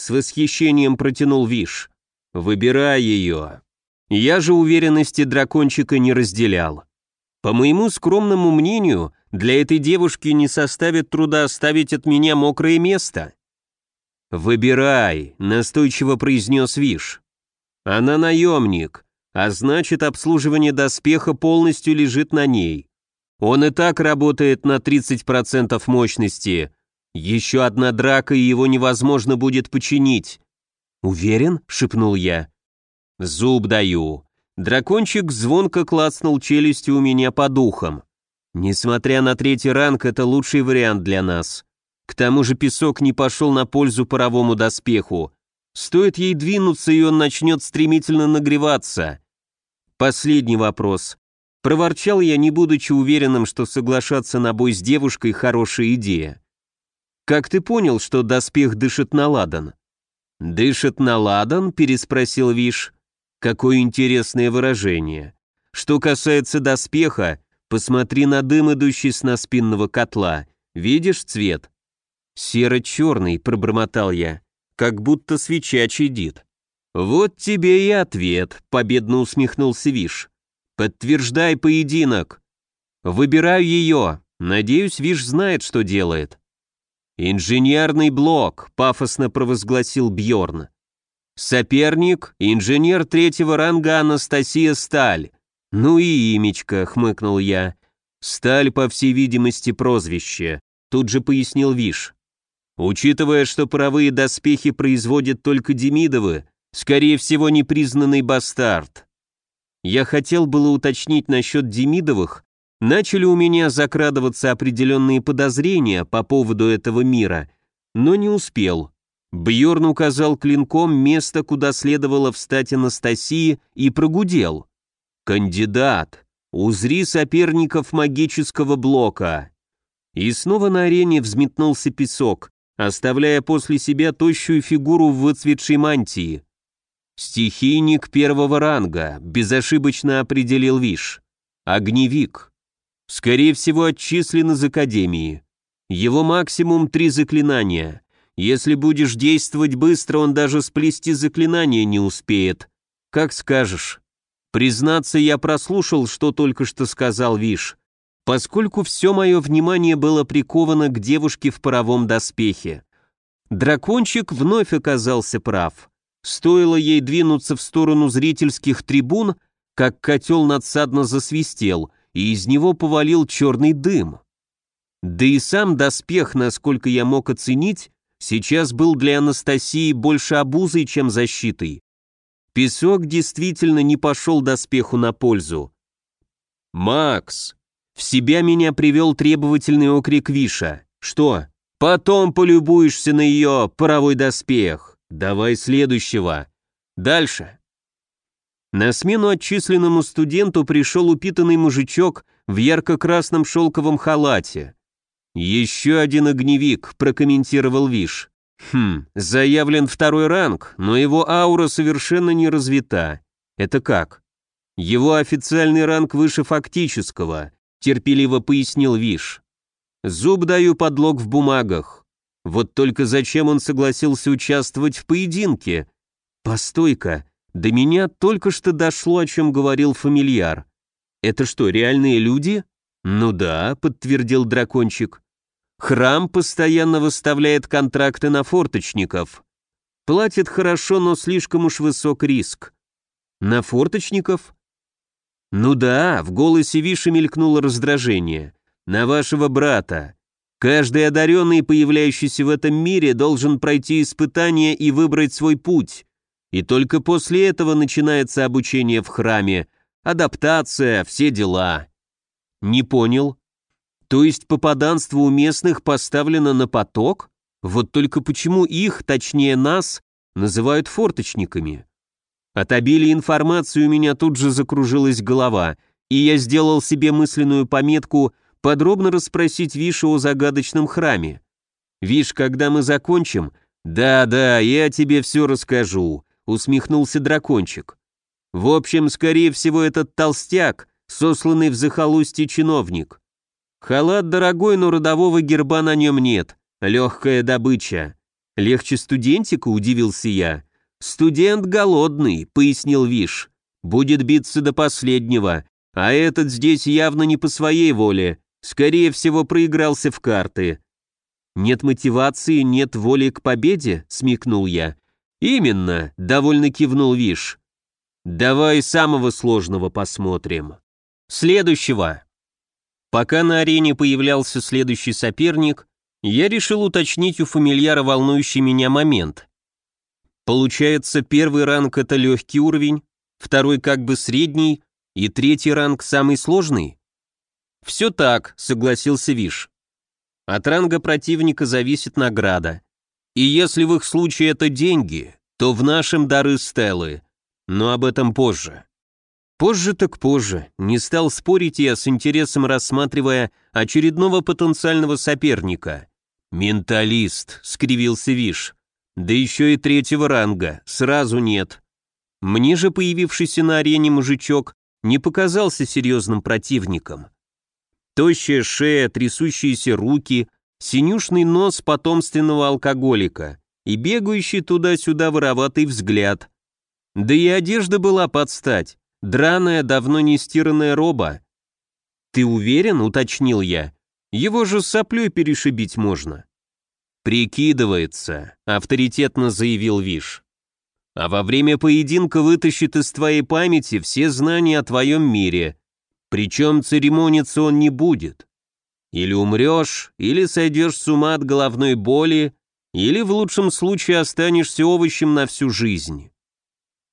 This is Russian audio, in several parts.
с восхищением протянул Виш. «Выбирай ее». Я же уверенности дракончика не разделял. По моему скромному мнению, для этой девушки не составит труда оставить от меня мокрое место. «Выбирай», — настойчиво произнес Виш. «Она наемник, а значит, обслуживание доспеха полностью лежит на ней. Он и так работает на 30% мощности. Еще одна драка, и его невозможно будет починить». «Уверен?» — шепнул я. «Зуб даю». Дракончик звонко клацнул челюстью у меня по духам. Несмотря на третий ранг, это лучший вариант для нас. К тому же песок не пошел на пользу паровому доспеху. Стоит ей двинуться, и он начнет стремительно нагреваться. Последний вопрос. Проворчал я, не будучи уверенным, что соглашаться на бой с девушкой – хорошая идея. «Как ты понял, что доспех дышит на ладан?» «Дышит на ладан?» – переспросил Виш. «Какое интересное выражение. Что касается доспеха, посмотри на дым, идущий с наспинного котла. Видишь цвет? «Серо-черный», — пробормотал я, — «как будто свеча чадит». «Вот тебе и ответ», — победно усмехнулся Виш. «Подтверждай поединок». «Выбираю ее. Надеюсь, Виш знает, что делает». «Инженерный блок», — пафосно провозгласил Бьорн. «Соперник — инженер третьего ранга Анастасия Сталь». «Ну и имечко», — хмыкнул я. «Сталь, по всей видимости, прозвище», — тут же пояснил Виш. Учитывая, что паровые доспехи производят только Демидовы, скорее всего, непризнанный бастард. Я хотел было уточнить насчет Демидовых, начали у меня закрадываться определенные подозрения по поводу этого мира, но не успел. Бьорн указал клинком место, куда следовало встать Анастасии, и прогудел. «Кандидат! Узри соперников магического блока!» И снова на арене взметнулся песок, оставляя после себя тощую фигуру в выцветшей мантии. «Стихийник первого ранга», — безошибочно определил Виш. «Огневик. Скорее всего, отчислен из Академии. Его максимум три заклинания. Если будешь действовать быстро, он даже сплести заклинание не успеет. Как скажешь». Признаться, я прослушал, что только что сказал Виш поскольку все мое внимание было приковано к девушке в паровом доспехе. Дракончик вновь оказался прав. Стоило ей двинуться в сторону зрительских трибун, как котел надсадно засвистел, и из него повалил черный дым. Да и сам доспех, насколько я мог оценить, сейчас был для Анастасии больше обузой, чем защитой. Песок действительно не пошел доспеху на пользу. «Макс!» В себя меня привел требовательный окрик Виша. «Что? Потом полюбуешься на ее паровой доспех. Давай следующего. Дальше». На смену отчисленному студенту пришел упитанный мужичок в ярко-красном шелковом халате. «Еще один огневик», — прокомментировал Виш. «Хм, заявлен второй ранг, но его аура совершенно не развита. Это как?» «Его официальный ранг выше фактического терпеливо пояснил Виш. Зуб даю подлог в бумагах. Вот только зачем он согласился участвовать в поединке? Постой-ка, до меня только что дошло, о чем говорил фамильяр. Это что, реальные люди? Ну да, подтвердил дракончик. Храм постоянно выставляет контракты на форточников. Платит хорошо, но слишком уж высок риск. На форточников? «Ну да», — в голосе Виши мелькнуло раздражение. «На вашего брата. Каждый одаренный, появляющийся в этом мире, должен пройти испытание и выбрать свой путь. И только после этого начинается обучение в храме, адаптация, все дела». «Не понял. То есть попаданство у местных поставлено на поток? Вот только почему их, точнее нас, называют форточниками?» От обилия информации у меня тут же закружилась голова, и я сделал себе мысленную пометку подробно расспросить Виша о загадочном храме. «Виш, когда мы закончим...» «Да-да, я тебе все расскажу», — усмехнулся дракончик. «В общем, скорее всего, этот толстяк, сосланный в захолустье чиновник. Халат дорогой, но родового герба на нем нет, легкая добыча. «Легче студентика», — удивился я. «Студент голодный», — пояснил Виш. «Будет биться до последнего, а этот здесь явно не по своей воле. Скорее всего, проигрался в карты». «Нет мотивации, нет воли к победе?» — смекнул я. «Именно», — довольно кивнул Виш. «Давай самого сложного посмотрим. Следующего». Пока на арене появлялся следующий соперник, я решил уточнить у фамильяра волнующий меня момент. Получается, первый ранг — это легкий уровень, второй как бы средний, и третий ранг самый сложный? Все так, согласился Виш. От ранга противника зависит награда. И если в их случае это деньги, то в нашем дары Стеллы. Но об этом позже. Позже так позже. Не стал спорить я с интересом рассматривая очередного потенциального соперника. «Менталист», — скривился Виш. «Да еще и третьего ранга, сразу нет». Мне же появившийся на арене мужичок не показался серьезным противником. Тощая шея, трясущиеся руки, синюшный нос потомственного алкоголика и бегающий туда-сюда вороватый взгляд. Да и одежда была под стать, драная, давно не стиранная роба. «Ты уверен?» — уточнил я. «Его же соплей перешибить можно». «Прикидывается», — авторитетно заявил Виш. «А во время поединка вытащит из твоей памяти все знания о твоем мире, причем церемониться он не будет. Или умрешь, или сойдешь с ума от головной боли, или в лучшем случае останешься овощем на всю жизнь.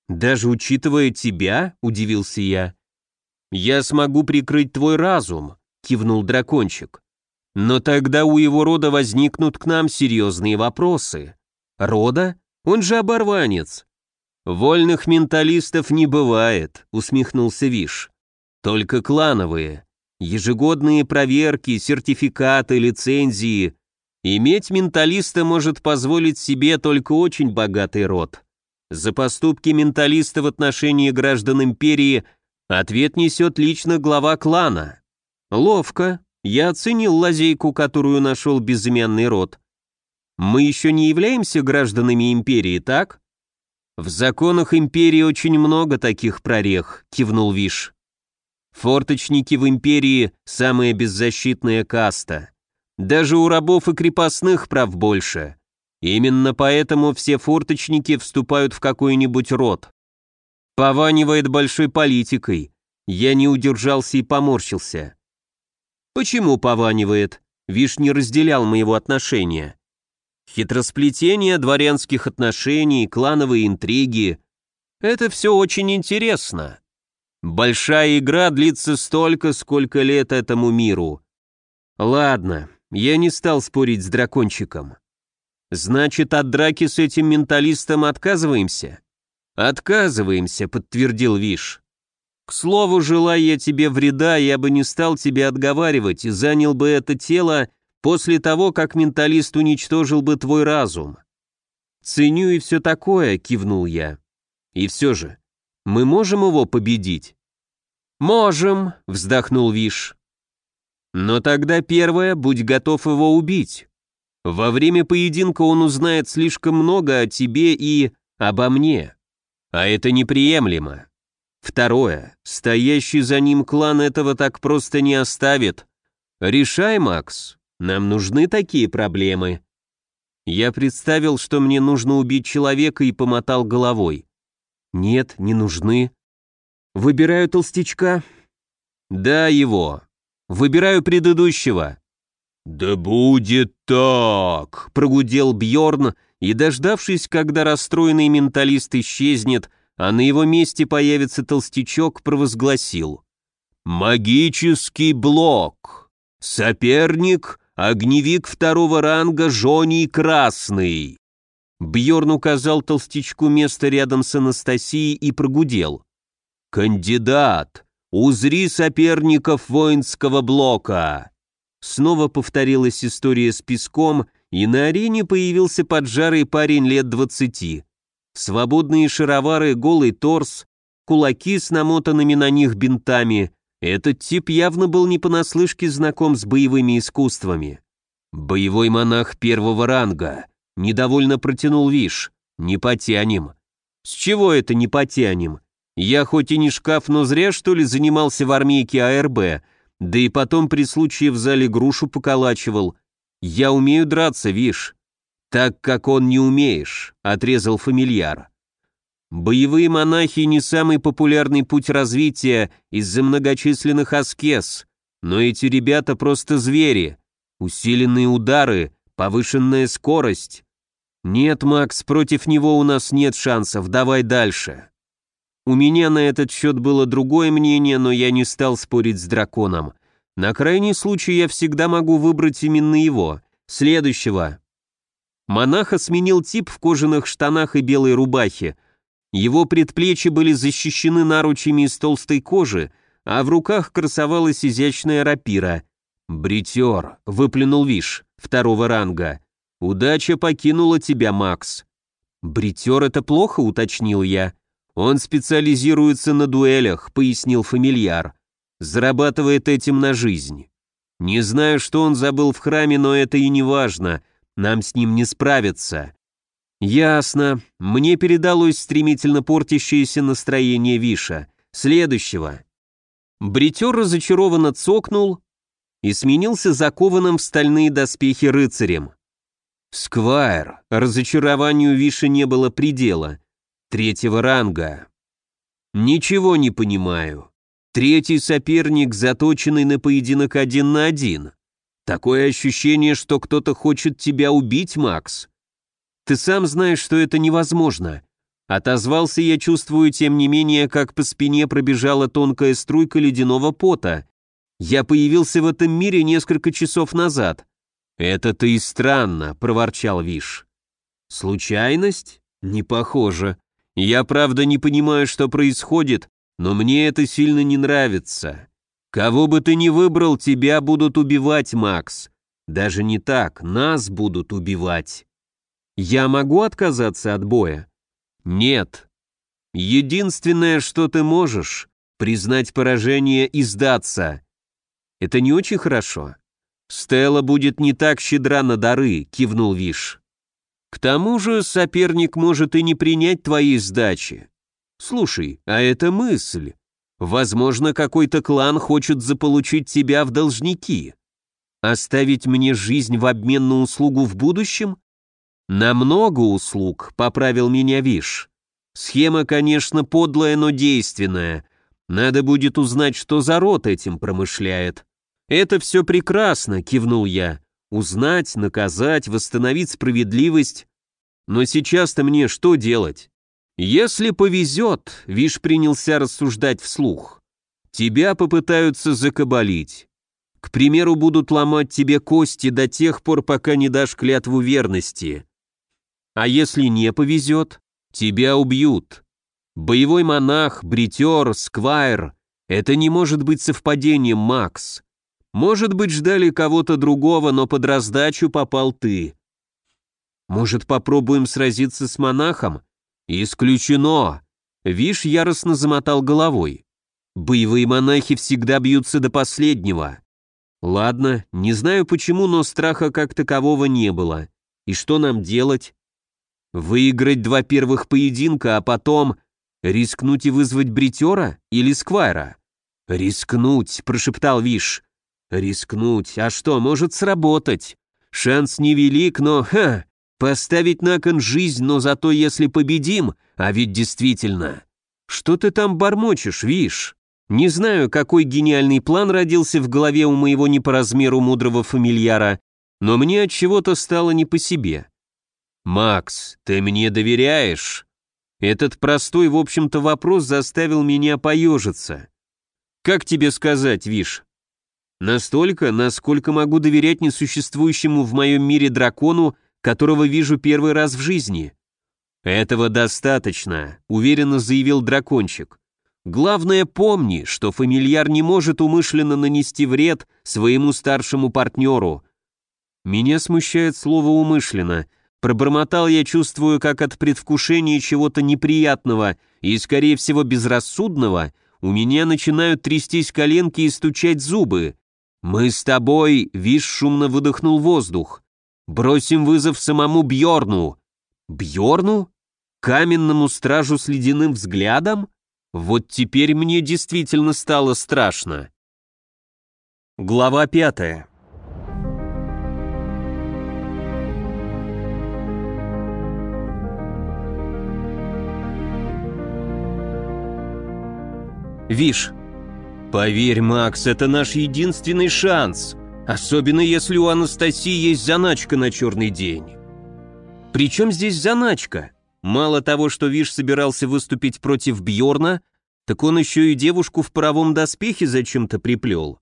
«Даже учитывая тебя?» — удивился я. «Я смогу прикрыть твой разум», — кивнул дракончик. «Но тогда у его рода возникнут к нам серьезные вопросы. Рода? Он же оборванец». «Вольных менталистов не бывает», — усмехнулся Виш. Только клановые. Ежегодные проверки, сертификаты, лицензии. Иметь менталиста может позволить себе только очень богатый род. За поступки менталиста в отношении граждан империи ответ несет лично глава клана. Ловко. Я оценил лазейку, которую нашел безымянный род. Мы еще не являемся гражданами империи, так? В законах империи очень много таких прорех, кивнул Виш. Форточники в империи – самая беззащитная каста. Даже у рабов и крепостных прав больше. Именно поэтому все форточники вступают в какой-нибудь род. Пованивает большой политикой. Я не удержался и поморщился. Почему пованивает? Виш не разделял моего отношения. Хитросплетение дворянских отношений, клановые интриги – это все очень интересно. Большая игра длится столько, сколько лет этому миру. Ладно, я не стал спорить с дракончиком. Значит, от драки с этим менталистом отказываемся? Отказываемся, подтвердил Виш. К слову, желая я тебе вреда, я бы не стал тебя отговаривать и занял бы это тело после того, как менталист уничтожил бы твой разум. Ценю и все такое, кивнул я. И все же, мы можем его победить?» «Можем», — вздохнул Виш. «Но тогда первое, будь готов его убить. Во время поединка он узнает слишком много о тебе и обо мне. А это неприемлемо. Второе, стоящий за ним клан этого так просто не оставит. Решай, Макс, нам нужны такие проблемы». Я представил, что мне нужно убить человека и помотал головой. Нет, не нужны. Выбираю толстячка. Да, его. Выбираю предыдущего. Да будет так, прогудел Бьорн и, дождавшись, когда расстроенный менталист исчезнет, а на его месте появится толстячок, провозгласил. «Магический блок! Соперник — огневик второго ранга Жоний Красный!» Бьорн указал толстячку место рядом с Анастасией и прогудел. «Кандидат! Узри соперников воинского блока!» Снова повторилась история с песком, и на арене появился поджарый парень лет двадцати. Свободные шаровары, голый торс, кулаки с намотанными на них бинтами. Этот тип явно был не понаслышке знаком с боевыми искусствами. «Боевой монах первого ранга», Недовольно протянул Виш. Не потянем. С чего это не потянем? Я хоть и не шкаф, но зря, что ли, занимался в армейке АРБ, да и потом при случае в зале грушу поколачивал. Я умею драться, Виш. Так как он не умеешь, отрезал фамильяр. Боевые монахи не самый популярный путь развития из-за многочисленных аскез, но эти ребята просто звери. Усиленные удары, повышенная скорость. Нет, Макс, против него у нас нет шансов, давай дальше. У меня на этот счет было другое мнение, но я не стал спорить с драконом. На крайний случай я всегда могу выбрать именно его. Следующего. Монаха сменил тип в кожаных штанах и белой рубахе, его предплечья были защищены наручами из толстой кожи, а в руках красовалась изящная рапира. «Бритер», — выплюнул Виш, второго ранга. «Удача покинула тебя, Макс». «Бритер — это плохо», — уточнил я. «Он специализируется на дуэлях», — пояснил фамильяр. «Зарабатывает этим на жизнь. Не знаю, что он забыл в храме, но это и не важно. Нам с ним не справиться. «Ясно. Мне передалось стремительно портящееся настроение Виша. Следующего». Бритер разочарованно цокнул и сменился закованным в стальные доспехи рыцарем. «Сквайр. Разочарованию Виша не было предела. Третьего ранга. Ничего не понимаю. Третий соперник, заточенный на поединок один на один. Такое ощущение, что кто-то хочет тебя убить, Макс. Ты сам знаешь, что это невозможно. Отозвался я, чувствую, тем не менее, как по спине пробежала тонкая струйка ледяного пота. Я появился в этом мире несколько часов назад. «Это-то и странно», — проворчал Виш. «Случайность? Не похоже. Я, правда, не понимаю, что происходит, но мне это сильно не нравится. Кого бы ты ни выбрал, тебя будут убивать, Макс. Даже не так, нас будут убивать». Я могу отказаться от боя? Нет. Единственное, что ты можешь, признать поражение и сдаться. Это не очень хорошо. Стелла будет не так щедра на дары, кивнул Виш. К тому же соперник может и не принять твоей сдачи. Слушай, а это мысль. Возможно, какой-то клан хочет заполучить тебя в должники. Оставить мне жизнь в обмен на услугу в будущем? «На много услуг», — поправил меня Виш. «Схема, конечно, подлая, но действенная. Надо будет узнать, что за род этим промышляет». «Это все прекрасно», — кивнул я. «Узнать, наказать, восстановить справедливость. Но сейчас-то мне что делать?» «Если повезет», — Виш принялся рассуждать вслух, «тебя попытаются закабалить. К примеру, будут ломать тебе кости до тех пор, пока не дашь клятву верности. А если не повезет, тебя убьют. Боевой монах, бритер, сквайр — это не может быть совпадением, Макс. Может быть, ждали кого-то другого, но под раздачу попал ты. Может, попробуем сразиться с монахом? Исключено. Виш яростно замотал головой. Боевые монахи всегда бьются до последнего. Ладно, не знаю почему, но страха как такового не было. И что нам делать? Выиграть два первых поединка, а потом рискнуть и вызвать бритера или сквайра? Рискнуть, прошептал Виш. Рискнуть, а что, может сработать? Шанс невелик, но, ха, поставить на кон жизнь, но зато если победим, а ведь действительно. Что ты там бормочешь, Виш? Не знаю, какой гениальный план родился в голове у моего не по размеру мудрого фамильяра, но мне от чего-то стало не по себе. «Макс, ты мне доверяешь?» Этот простой, в общем-то, вопрос заставил меня поежиться. «Как тебе сказать, Виш?» «Настолько, насколько могу доверять несуществующему в моем мире дракону, которого вижу первый раз в жизни». «Этого достаточно», — уверенно заявил дракончик. «Главное, помни, что фамильяр не может умышленно нанести вред своему старшему партнеру». Меня смущает слово «умышленно», Пробормотал я, чувствую, как от предвкушения чего-то неприятного и, скорее всего, безрассудного, у меня начинают трястись коленки и стучать зубы. «Мы с тобой», — Виш шумно выдохнул воздух. Бросим вызов самому Бьорну. Бьорну? Каменному стражу с ледяным взглядом? Вот теперь мне действительно стало страшно. Глава пятая. Виш. Поверь, Макс, это наш единственный шанс. Особенно если у Анастасии есть заначка на черный день. Причем здесь заначка? Мало того, что Виш собирался выступить против Бьорна, так он еще и девушку в паровом доспехе зачем-то приплел.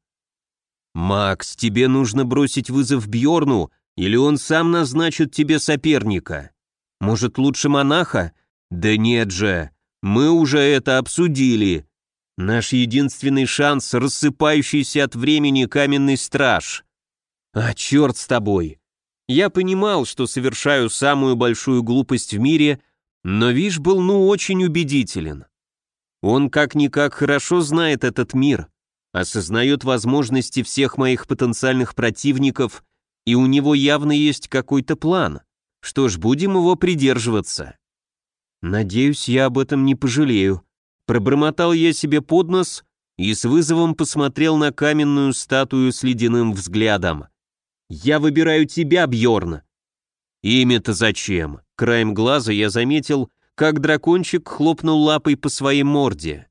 «Макс, тебе нужно бросить вызов Бьорну, или он сам назначит тебе соперника. Может, лучше монаха? Да нет же, мы уже это обсудили. Наш единственный шанс — рассыпающийся от времени каменный страж. А черт с тобой. Я понимал, что совершаю самую большую глупость в мире, но Виш был ну очень убедителен. Он как-никак хорошо знает этот мир, осознает возможности всех моих потенциальных противников, и у него явно есть какой-то план. Что ж, будем его придерживаться. Надеюсь, я об этом не пожалею. Пробормотал я себе под нос и с вызовом посмотрел на каменную статую с ледяным взглядом. «Я выбираю тебя, Бьорн. «Имя-то зачем?» Краем глаза я заметил, как дракончик хлопнул лапой по своей морде.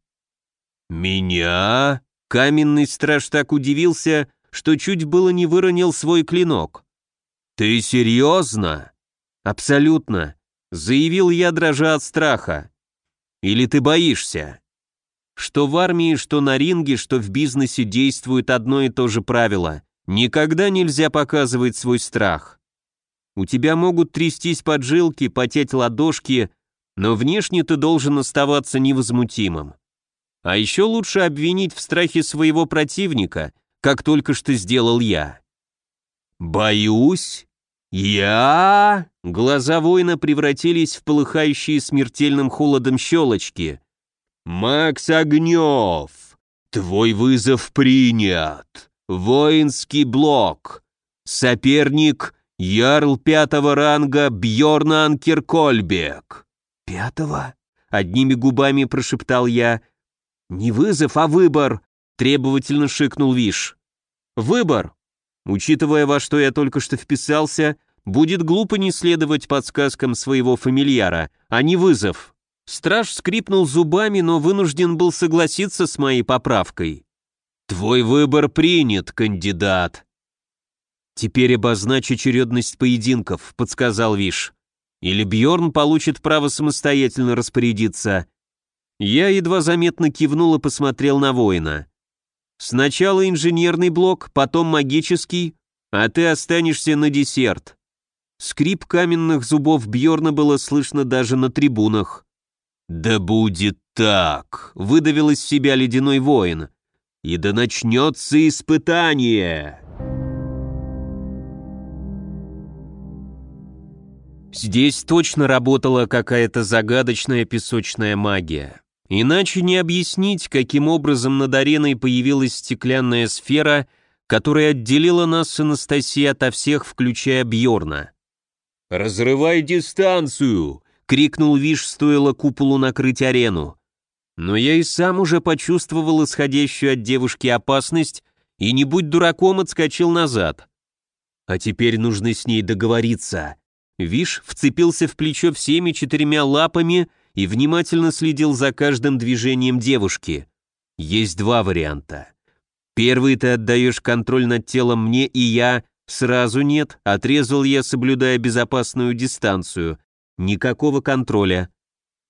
«Меня?» Каменный страж так удивился, что чуть было не выронил свой клинок. «Ты серьезно?» «Абсолютно», — заявил я, дрожа от страха. Или ты боишься? Что в армии, что на ринге, что в бизнесе действует одно и то же правило. Никогда нельзя показывать свой страх. У тебя могут трястись поджилки, потеть ладошки, но внешне ты должен оставаться невозмутимым. А еще лучше обвинить в страхе своего противника, как только что сделал я. «Боюсь? Я?» Глаза воина превратились в полыхающие смертельным холодом щелочки. «Макс Огнев, твой вызов принят. Воинский блок. Соперник — Ярл пятого ранга Бьорн Анкер Кольбек». «Пятого?» — одними губами прошептал я. «Не вызов, а выбор», — требовательно шикнул Виш. «Выбор. Учитывая, во что я только что вписался, Будет глупо не следовать подсказкам своего фамильяра, а не вызов. Страж скрипнул зубами, но вынужден был согласиться с моей поправкой. «Твой выбор принят, кандидат». «Теперь обозначь очередность поединков», — подсказал Виш. «Или Бьорн получит право самостоятельно распорядиться». Я едва заметно кивнул и посмотрел на воина. «Сначала инженерный блок, потом магический, а ты останешься на десерт». Скрип каменных зубов Бьорна было слышно даже на трибунах. «Да будет так!» — выдавил из себя ледяной воин. «И да начнется испытание!» Здесь точно работала какая-то загадочная песочная магия. Иначе не объяснить, каким образом над ареной появилась стеклянная сфера, которая отделила нас с Анастасией ото всех, включая Бьорна. «Разрывай дистанцию!» — крикнул Виш, стоило куполу накрыть арену. Но я и сам уже почувствовал исходящую от девушки опасность и, не будь дураком, отскочил назад. А теперь нужно с ней договориться. Виш вцепился в плечо всеми четырьмя лапами и внимательно следил за каждым движением девушки. Есть два варианта. Первый ты отдаешь контроль над телом мне, и я «Сразу нет», — отрезал я, соблюдая безопасную дистанцию. Никакого контроля.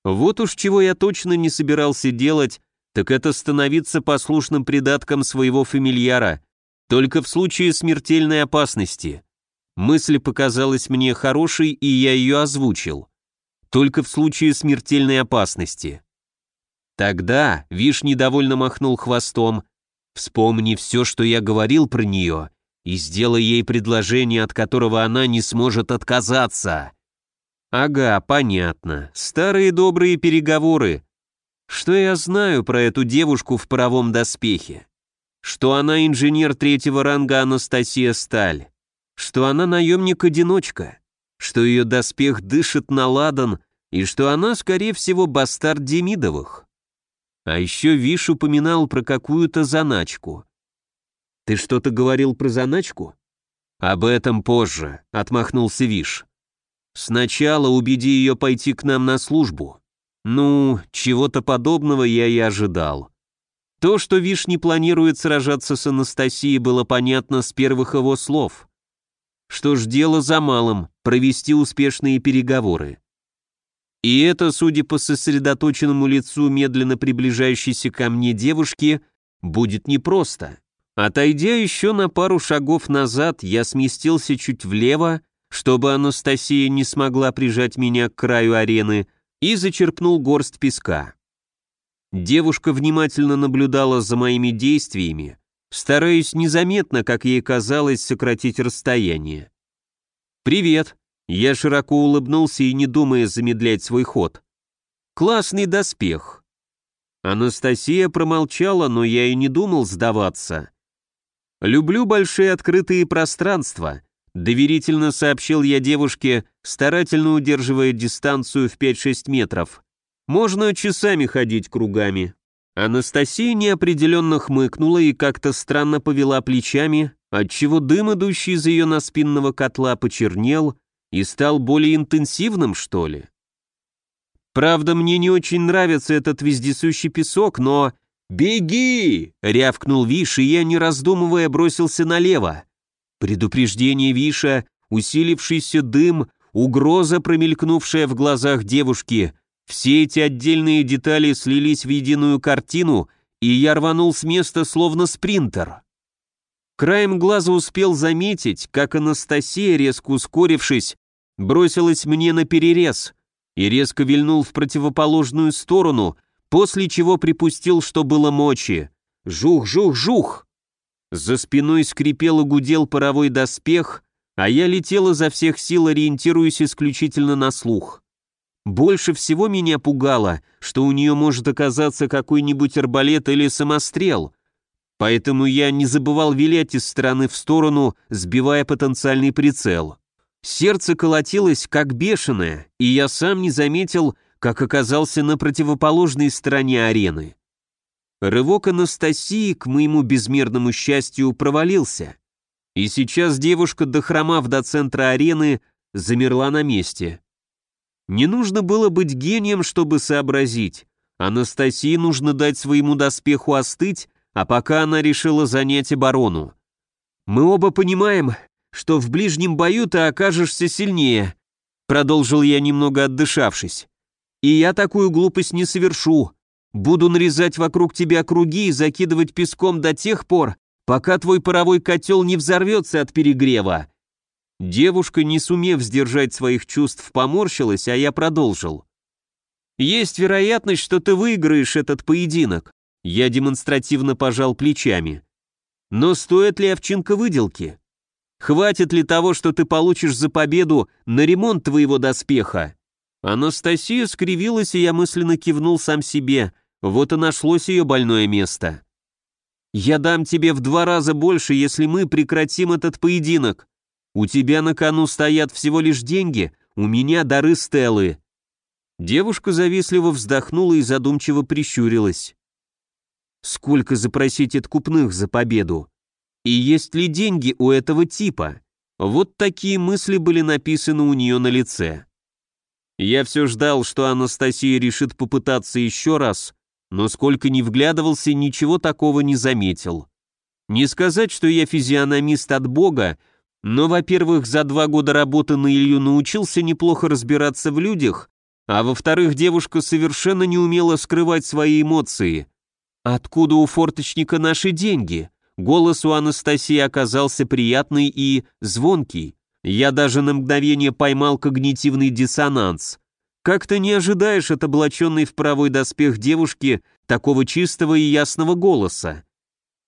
Вот уж чего я точно не собирался делать, так это становиться послушным придатком своего фамильяра, только в случае смертельной опасности. Мысль показалась мне хорошей, и я ее озвучил. Только в случае смертельной опасности. Тогда Виш недовольно махнул хвостом. «Вспомни все, что я говорил про нее, и сделай ей предложение, от которого она не сможет отказаться. Ага, понятно. Старые добрые переговоры. Что я знаю про эту девушку в паровом доспехе? Что она инженер третьего ранга Анастасия Сталь. что она наемник-одиночка, что ее доспех дышит на ладан и что она, скорее всего, бастард Демидовых. А еще Виш упоминал про какую-то заначку. «Ты что-то говорил про заначку?» «Об этом позже», — отмахнулся Виш. «Сначала убеди ее пойти к нам на службу. Ну, чего-то подобного я и ожидал. То, что Виш не планирует сражаться с Анастасией, было понятно с первых его слов. Что ж, дело за малым — провести успешные переговоры. И это, судя по сосредоточенному лицу медленно приближающейся ко мне девушки, будет непросто. Отойдя еще на пару шагов назад, я сместился чуть влево, чтобы Анастасия не смогла прижать меня к краю арены, и зачерпнул горсть песка. Девушка внимательно наблюдала за моими действиями, стараясь незаметно, как ей казалось, сократить расстояние. «Привет!» Я широко улыбнулся и не думая замедлять свой ход. «Классный доспех!» Анастасия промолчала, но я и не думал сдаваться. «Люблю большие открытые пространства», — доверительно сообщил я девушке, старательно удерживая дистанцию в 5-6 метров. Можно часами ходить кругами. Анастасия неопределенно хмыкнула и как-то странно повела плечами, отчего дым, идущий из ее наспинного котла, почернел и стал более интенсивным, что ли. Правда, мне не очень нравится этот вездесущий песок, но... «Беги!» — рявкнул Виш, и я, не раздумывая, бросился налево. Предупреждение Виша, усилившийся дым, угроза, промелькнувшая в глазах девушки — все эти отдельные детали слились в единую картину, и я рванул с места словно спринтер. Краем глаза успел заметить, как Анастасия, резко ускорившись, бросилась мне на перерез и резко вильнул в противоположную сторону, после чего припустил, что было мочи. Жух, жух, жух! За спиной скрипел и гудел паровой доспех, а я летел изо всех сил, ориентируясь исключительно на слух. Больше всего меня пугало, что у нее может оказаться какой-нибудь арбалет или самострел, поэтому я не забывал вилять из стороны в сторону, сбивая потенциальный прицел. Сердце колотилось как бешеное, и я сам не заметил, как оказался на противоположной стороне арены. Рывок Анастасии, к моему безмерному счастью, провалился. И сейчас девушка, дохромав до центра арены, замерла на месте. Не нужно было быть гением, чтобы сообразить. Анастасии нужно дать своему доспеху остыть, а пока она решила занять оборону. «Мы оба понимаем, что в ближнем бою ты окажешься сильнее», продолжил я, немного отдышавшись. «И я такую глупость не совершу. Буду нарезать вокруг тебя круги и закидывать песком до тех пор, пока твой паровой котел не взорвется от перегрева. Девушка, не сумев сдержать своих чувств, поморщилась, а я продолжил. «Есть вероятность, что ты выиграешь этот поединок». Я демонстративно пожал плечами. «Но стоит ли овчинка выделки? Хватит ли того, что ты получишь за победу на ремонт твоего доспеха?» Анастасия скривилась, и я мысленно кивнул сам себе. Вот и нашлось ее больное место. «Я дам тебе в два раза больше, если мы прекратим этот поединок», у тебя на кону стоят всего лишь деньги, у меня дары Стеллы». Девушка завистливо вздохнула и задумчиво прищурилась. «Сколько запросить откупных за победу? И есть ли деньги у этого типа?» Вот такие мысли были написаны у нее на лице. Я все ждал, что Анастасия решит попытаться еще раз, но сколько ни вглядывался, ничего такого не заметил. Не сказать, что я физиономист от Бога, но, во-первых, за два года работы на Илью научился неплохо разбираться в людях, а во-вторых, девушка совершенно не умела скрывать свои эмоции. «Откуда у форточника наши деньги?» Голос у Анастасии оказался приятный и звонкий. Я даже на мгновение поймал когнитивный диссонанс. Как ты не ожидаешь от облаченной в правой доспех девушки такого чистого и ясного голоса?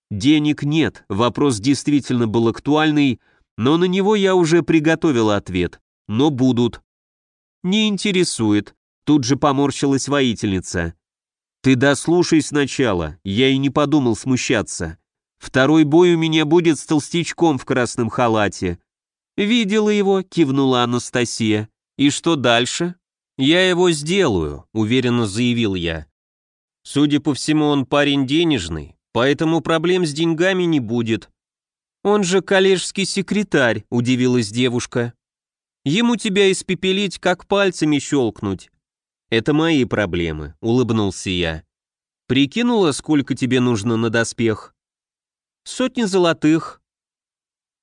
Денег нет, вопрос действительно был актуальный, но на него я уже приготовила ответ. Но будут. Не интересует. Тут же поморщилась воительница. Ты дослушай сначала, я и не подумал смущаться. Второй бой у меня будет с толстячком в красном халате. «Видела его», — кивнула Анастасия. «И что дальше?» «Я его сделаю», — уверенно заявил я. «Судя по всему, он парень денежный, поэтому проблем с деньгами не будет». «Он же коллежский секретарь», — удивилась девушка. «Ему тебя испепелить, как пальцами щелкнуть». «Это мои проблемы», — улыбнулся я. «Прикинула, сколько тебе нужно на доспех?» «Сотни золотых».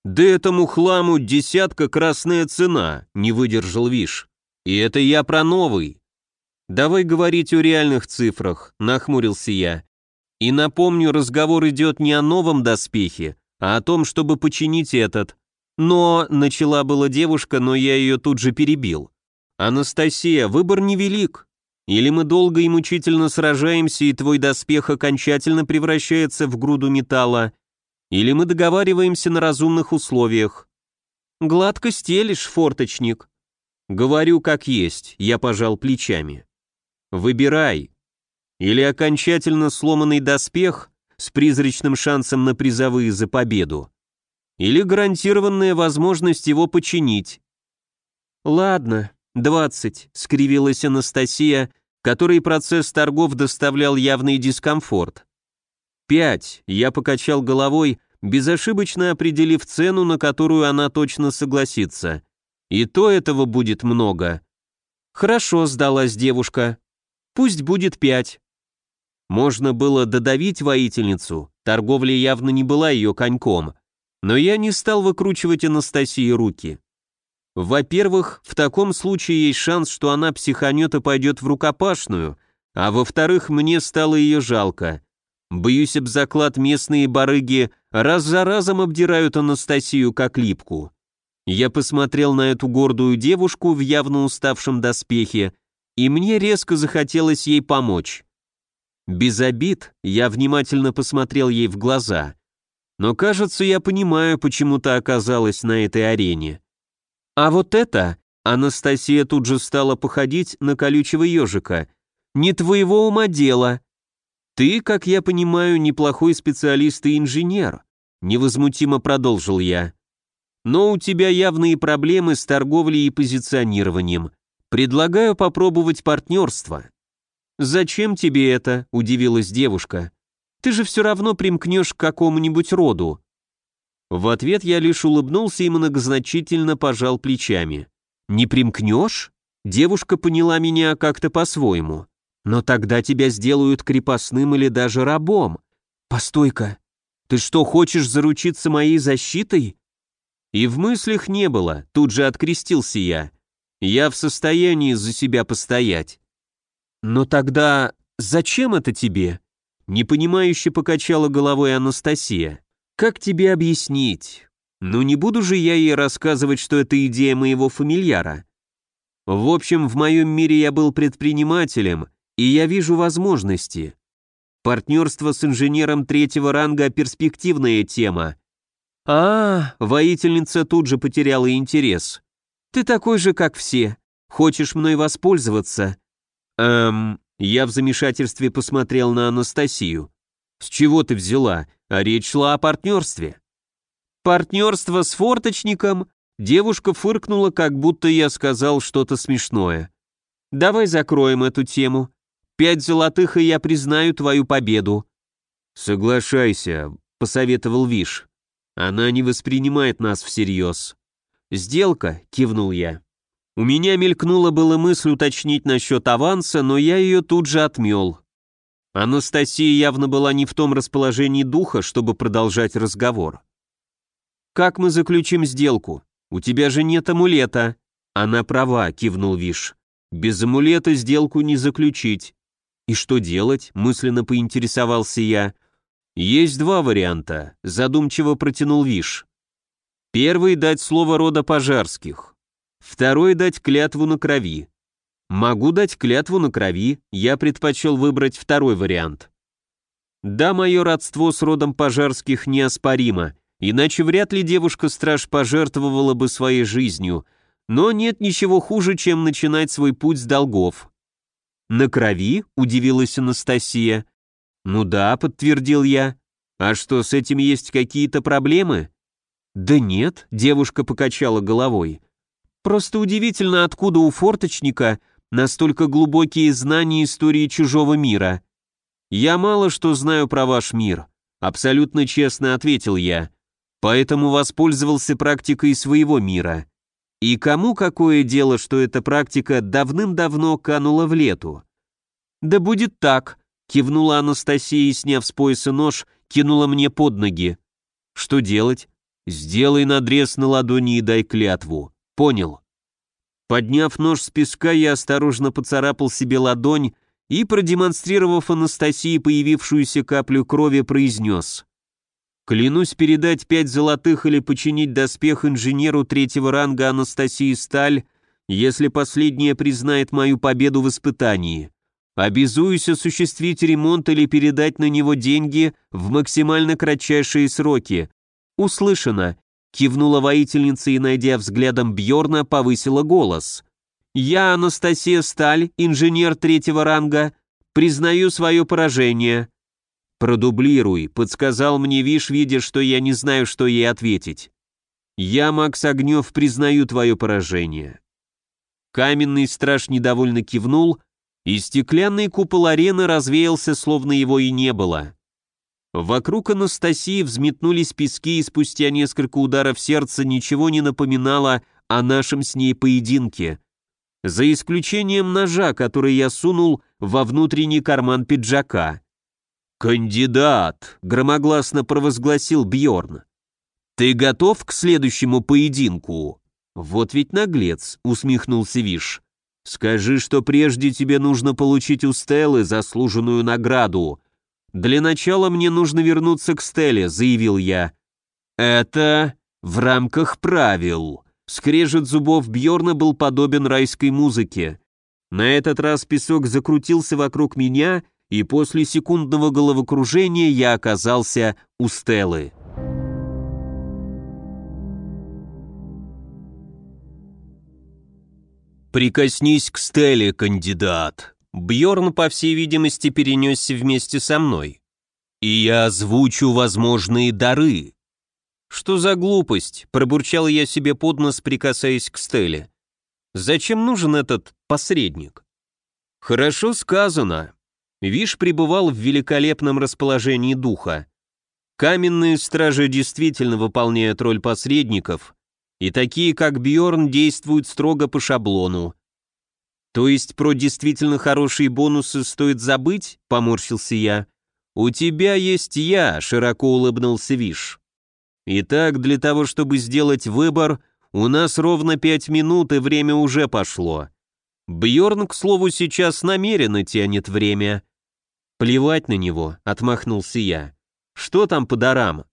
«Да этому хламу десятка красная цена», — не выдержал Виш. «И это я про новый». «Давай говорить о реальных цифрах», — нахмурился я. «И напомню, разговор идет не о новом доспехе, а о том, чтобы починить этот. Но, начала была девушка, но я ее тут же перебил. Анастасия, выбор невелик. Или мы долго и мучительно сражаемся, и твой доспех окончательно превращается в груду металла, или мы договариваемся на разумных условиях. Гладко стелишь, форточник. Говорю как есть, я пожал плечами. Выбирай. Или окончательно сломанный доспех с призрачным шансом на призовые за победу. Или гарантированная возможность его починить. Ладно, двадцать, скривилась Анастасия, которой процесс торгов доставлял явный дискомфорт. Пять, я покачал головой, безошибочно определив цену, на которую она точно согласится. И то этого будет много. Хорошо, сдалась девушка. Пусть будет пять. Можно было додавить воительницу, торговля явно не была ее коньком, но я не стал выкручивать Анастасии руки. Во-первых, в таком случае есть шанс, что она психанет и пойдет в рукопашную, а во-вторых, мне стало ее жалко. Боюсь об заклад местные барыги раз за разом обдирают Анастасию как липку. Я посмотрел на эту гордую девушку в явно уставшем доспехе, и мне резко захотелось ей помочь. Без обид я внимательно посмотрел ей в глаза. Но кажется, я понимаю, почему ты оказалась на этой арене. А вот это, Анастасия тут же стала походить на колючего ежика, не твоего ума дело. Ты, как я понимаю, неплохой специалист и инженер, невозмутимо продолжил я. Но у тебя явные проблемы с торговлей и позиционированием. Предлагаю попробовать партнерство. «Зачем тебе это?» – удивилась девушка. «Ты же все равно примкнешь к какому-нибудь роду». В ответ я лишь улыбнулся и многозначительно пожал плечами. «Не примкнешь?» Девушка поняла меня как-то по-своему. «Но тогда тебя сделают крепостным или даже рабом. Постой-ка, ты что, хочешь заручиться моей защитой?» И в мыслях не было, тут же открестился я. Я в состоянии за себя постоять. «Но тогда зачем это тебе?» Непонимающе покачала головой Анастасия. «Как тебе объяснить? Ну не буду же я ей рассказывать, что это идея моего фамильяра. В общем, в моем мире я был предпринимателем, и я вижу возможности. Партнерство с инженером третьего ранга – перспективная тема. А, воительница тут же потеряла интерес. Ты такой же, как все. Хочешь мной воспользоваться? «Эм...» Я в замешательстве посмотрел на Анастасию. «С чего ты взяла? А речь шла о партнерстве». «Партнерство с форточником?» Девушка фыркнула, как будто я сказал что-то смешное. «Давай закроем эту тему. Пять золотых, и я признаю твою победу». «Соглашайся», — посоветовал Виш. «Она не воспринимает нас всерьез». «Сделка», — кивнул я. У меня мелькнула была мысль уточнить насчет аванса, но я ее тут же отмел. Анастасия явно была не в том расположении духа, чтобы продолжать разговор. «Как мы заключим сделку? У тебя же нет амулета». «Она права», — кивнул Виш. «Без амулета сделку не заключить». «И что делать?» — мысленно поинтересовался я. «Есть два варианта», — задумчиво протянул Виш. «Первый — дать слово рода пожарских. Второй — дать клятву на крови. Могу дать клятву на крови, я предпочел выбрать второй вариант. Да, мое родство с родом пожарских неоспоримо, иначе вряд ли девушка-страж пожертвовала бы своей жизнью, но нет ничего хуже, чем начинать свой путь с долгов. «На крови?» — удивилась Анастасия. «Ну да», — подтвердил я. «А что, с этим есть какие-то проблемы?» «Да нет», — девушка покачала головой. «Просто удивительно, откуда у форточника настолько глубокие знания истории чужого мира. Я мало что знаю про ваш мир», — абсолютно честно ответил я. «Поэтому воспользовался практикой своего мира. И кому какое дело, что эта практика давным-давно канула в лету?» «Да будет так», — кивнула Анастасия и, сняв с пояса нож, кинула мне под ноги. «Что делать?» «Сделай надрез на ладони и дай клятву. Понял?» Подняв нож с песка, я осторожно поцарапал себе ладонь и, продемонстрировав Анастасии появившуюся каплю крови, произнес. «Клянусь передать пять золотых или починить доспех инженеру третьего ранга Анастасии Сталь, если последняя признает мою победу в испытании. Обязуюсь осуществить ремонт или передать на него деньги в максимально кратчайшие сроки, «Услышано», — кивнула воительница и, найдя взглядом Бьорна, повысила голос. «Я, Анастасия Сталь, инженер третьего ранга, признаю свое поражение». «Продублируй», — подсказал мне Виш, видя, что я не знаю, что ей ответить. «Я, Макс Огнев, признаю твое поражение». Каменный страж недовольно кивнул, и стеклянный купол арены развеялся, словно его и не было. Вокруг Анастасии взметнулись пески, и спустя несколько ударов сердца ничего не напоминало о нашем с ней поединке. За исключением ножа, который я сунул во внутренний карман пиджака. «Кандидат!» — громогласно провозгласил Бьорн. «Ты готов к следующему поединку?» «Вот ведь наглец», — усмехнулся Виш. «Скажи, что прежде тебе нужно получить у Стеллы заслуженную награду, «Для начала мне нужно вернуться к Стелле», — заявил я. «Это в рамках правил». Скрежет зубов Бьорна был подобен райской музыке. На этот раз песок закрутился вокруг меня, и после секундного головокружения я оказался у Стеллы. «Прикоснись к Стелле, кандидат», Бьорн, по всей видимости, перенесся вместе со мной. И я озвучу возможные дары. Что за глупость? Пробурчал я себе под нос, прикасаясь к Стелле. Зачем нужен этот посредник? Хорошо сказано. Виш пребывал в великолепном расположении духа. Каменные стражи действительно выполняют роль посредников, и такие, как Бьорн, действуют строго по шаблону. «То есть про действительно хорошие бонусы стоит забыть?» — поморщился я. «У тебя есть я», — широко улыбнулся Виш. «Итак, для того, чтобы сделать выбор, у нас ровно пять минут, и время уже пошло. Бьорн, к слову, сейчас намеренно тянет время». «Плевать на него», — отмахнулся я. «Что там по дарам?»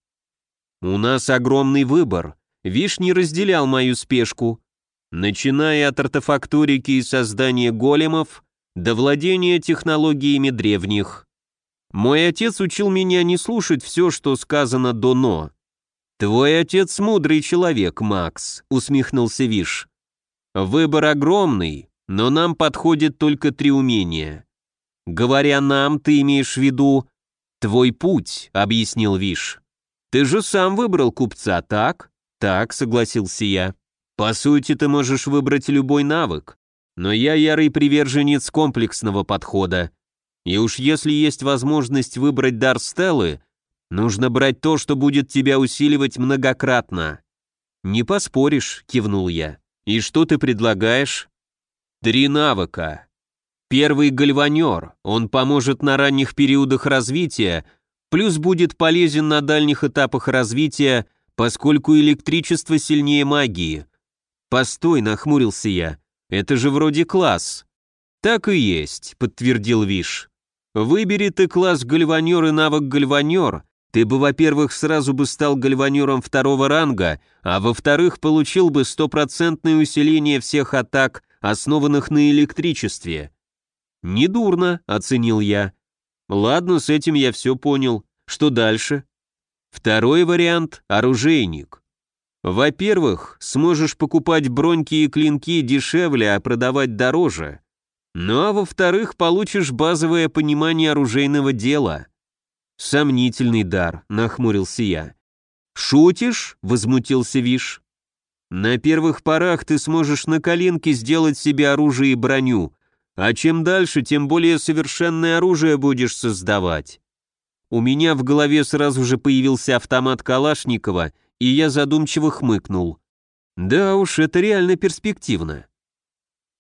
«У нас огромный выбор. Виш не разделял мою спешку начиная от артефакторики и создания големов до владения технологиями древних. Мой отец учил меня не слушать все, что сказано до «но». «Твой отец мудрый человек, Макс», — усмехнулся Виш. «Выбор огромный, но нам подходит только три умения. Говоря «нам», ты имеешь в виду «твой путь», — объяснил Виш. «Ты же сам выбрал купца, так?» «Так», — согласился я. По сути, ты можешь выбрать любой навык, но я ярый приверженец комплексного подхода. И уж если есть возможность выбрать дар Стеллы, нужно брать то, что будет тебя усиливать многократно. Не поспоришь, кивнул я. И что ты предлагаешь? Три навыка. Первый гальванер, он поможет на ранних периодах развития, плюс будет полезен на дальних этапах развития, поскольку электричество сильнее магии. «Постой», — нахмурился я, — «это же вроде класс». «Так и есть», — подтвердил Виш. «Выбери ты класс гальванер и навык гальванер, ты бы, во-первых, сразу бы стал гальванером второго ранга, а во-вторых, получил бы стопроцентное усиление всех атак, основанных на электричестве». «Недурно», — оценил я. «Ладно, с этим я все понял. Что дальше?» Второй вариант — оружейник. Во-первых, сможешь покупать броньки и клинки дешевле, а продавать дороже. Ну а во-вторых, получишь базовое понимание оружейного дела. Сомнительный дар, нахмурился я. «Шутишь?» — возмутился Виш. «На первых порах ты сможешь на коленке сделать себе оружие и броню, а чем дальше, тем более совершенное оружие будешь создавать». У меня в голове сразу же появился автомат Калашникова, и я задумчиво хмыкнул. Да уж, это реально перспективно.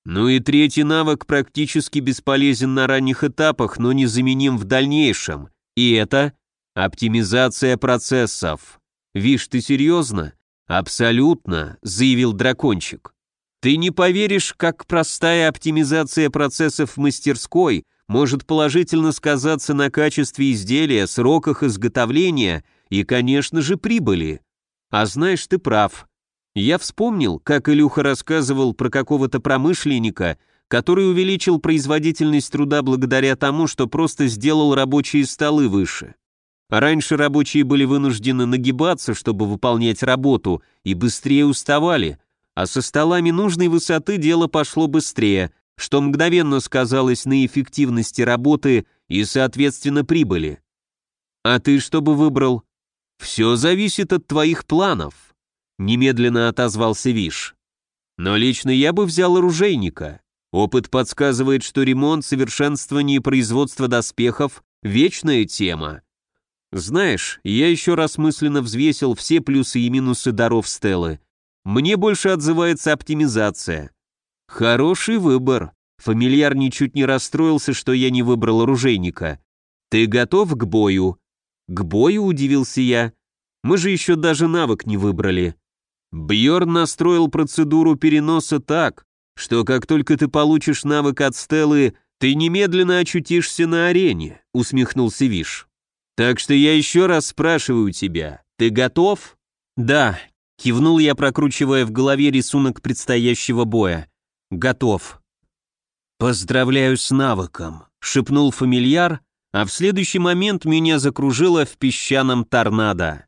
Ну и третий навык практически бесполезен на ранних этапах, но незаменим в дальнейшем. И это оптимизация процессов. Вишь, ты серьезно? Абсолютно, заявил дракончик. Ты не поверишь, как простая оптимизация процессов в мастерской может положительно сказаться на качестве изделия, сроках изготовления и, конечно же, прибыли. А знаешь, ты прав. Я вспомнил, как Илюха рассказывал про какого-то промышленника, который увеличил производительность труда благодаря тому, что просто сделал рабочие столы выше. Раньше рабочие были вынуждены нагибаться, чтобы выполнять работу, и быстрее уставали, а со столами нужной высоты дело пошло быстрее, что мгновенно сказалось на эффективности работы и, соответственно, прибыли. А ты что бы выбрал? Все зависит от твоих планов. Немедленно отозвался Виш. Но лично я бы взял оружейника. Опыт подсказывает, что ремонт, совершенствование производства доспехов – вечная тема. Знаешь, я еще раз мысленно взвесил все плюсы и минусы даров Стеллы. Мне больше отзывается оптимизация. Хороший выбор. Фамильяр ничуть не расстроился, что я не выбрал оружейника. Ты готов к бою? К бою, удивился я. Мы же еще даже навык не выбрали. Бьорн настроил процедуру переноса так, что как только ты получишь навык от Стеллы, ты немедленно очутишься на арене, усмехнулся Виш. Так что я еще раз спрашиваю тебя, ты готов? Да, кивнул я, прокручивая в голове рисунок предстоящего боя. Готов. Поздравляю с навыком, шепнул фамильяр, а в следующий момент меня закружило в песчаном торнадо.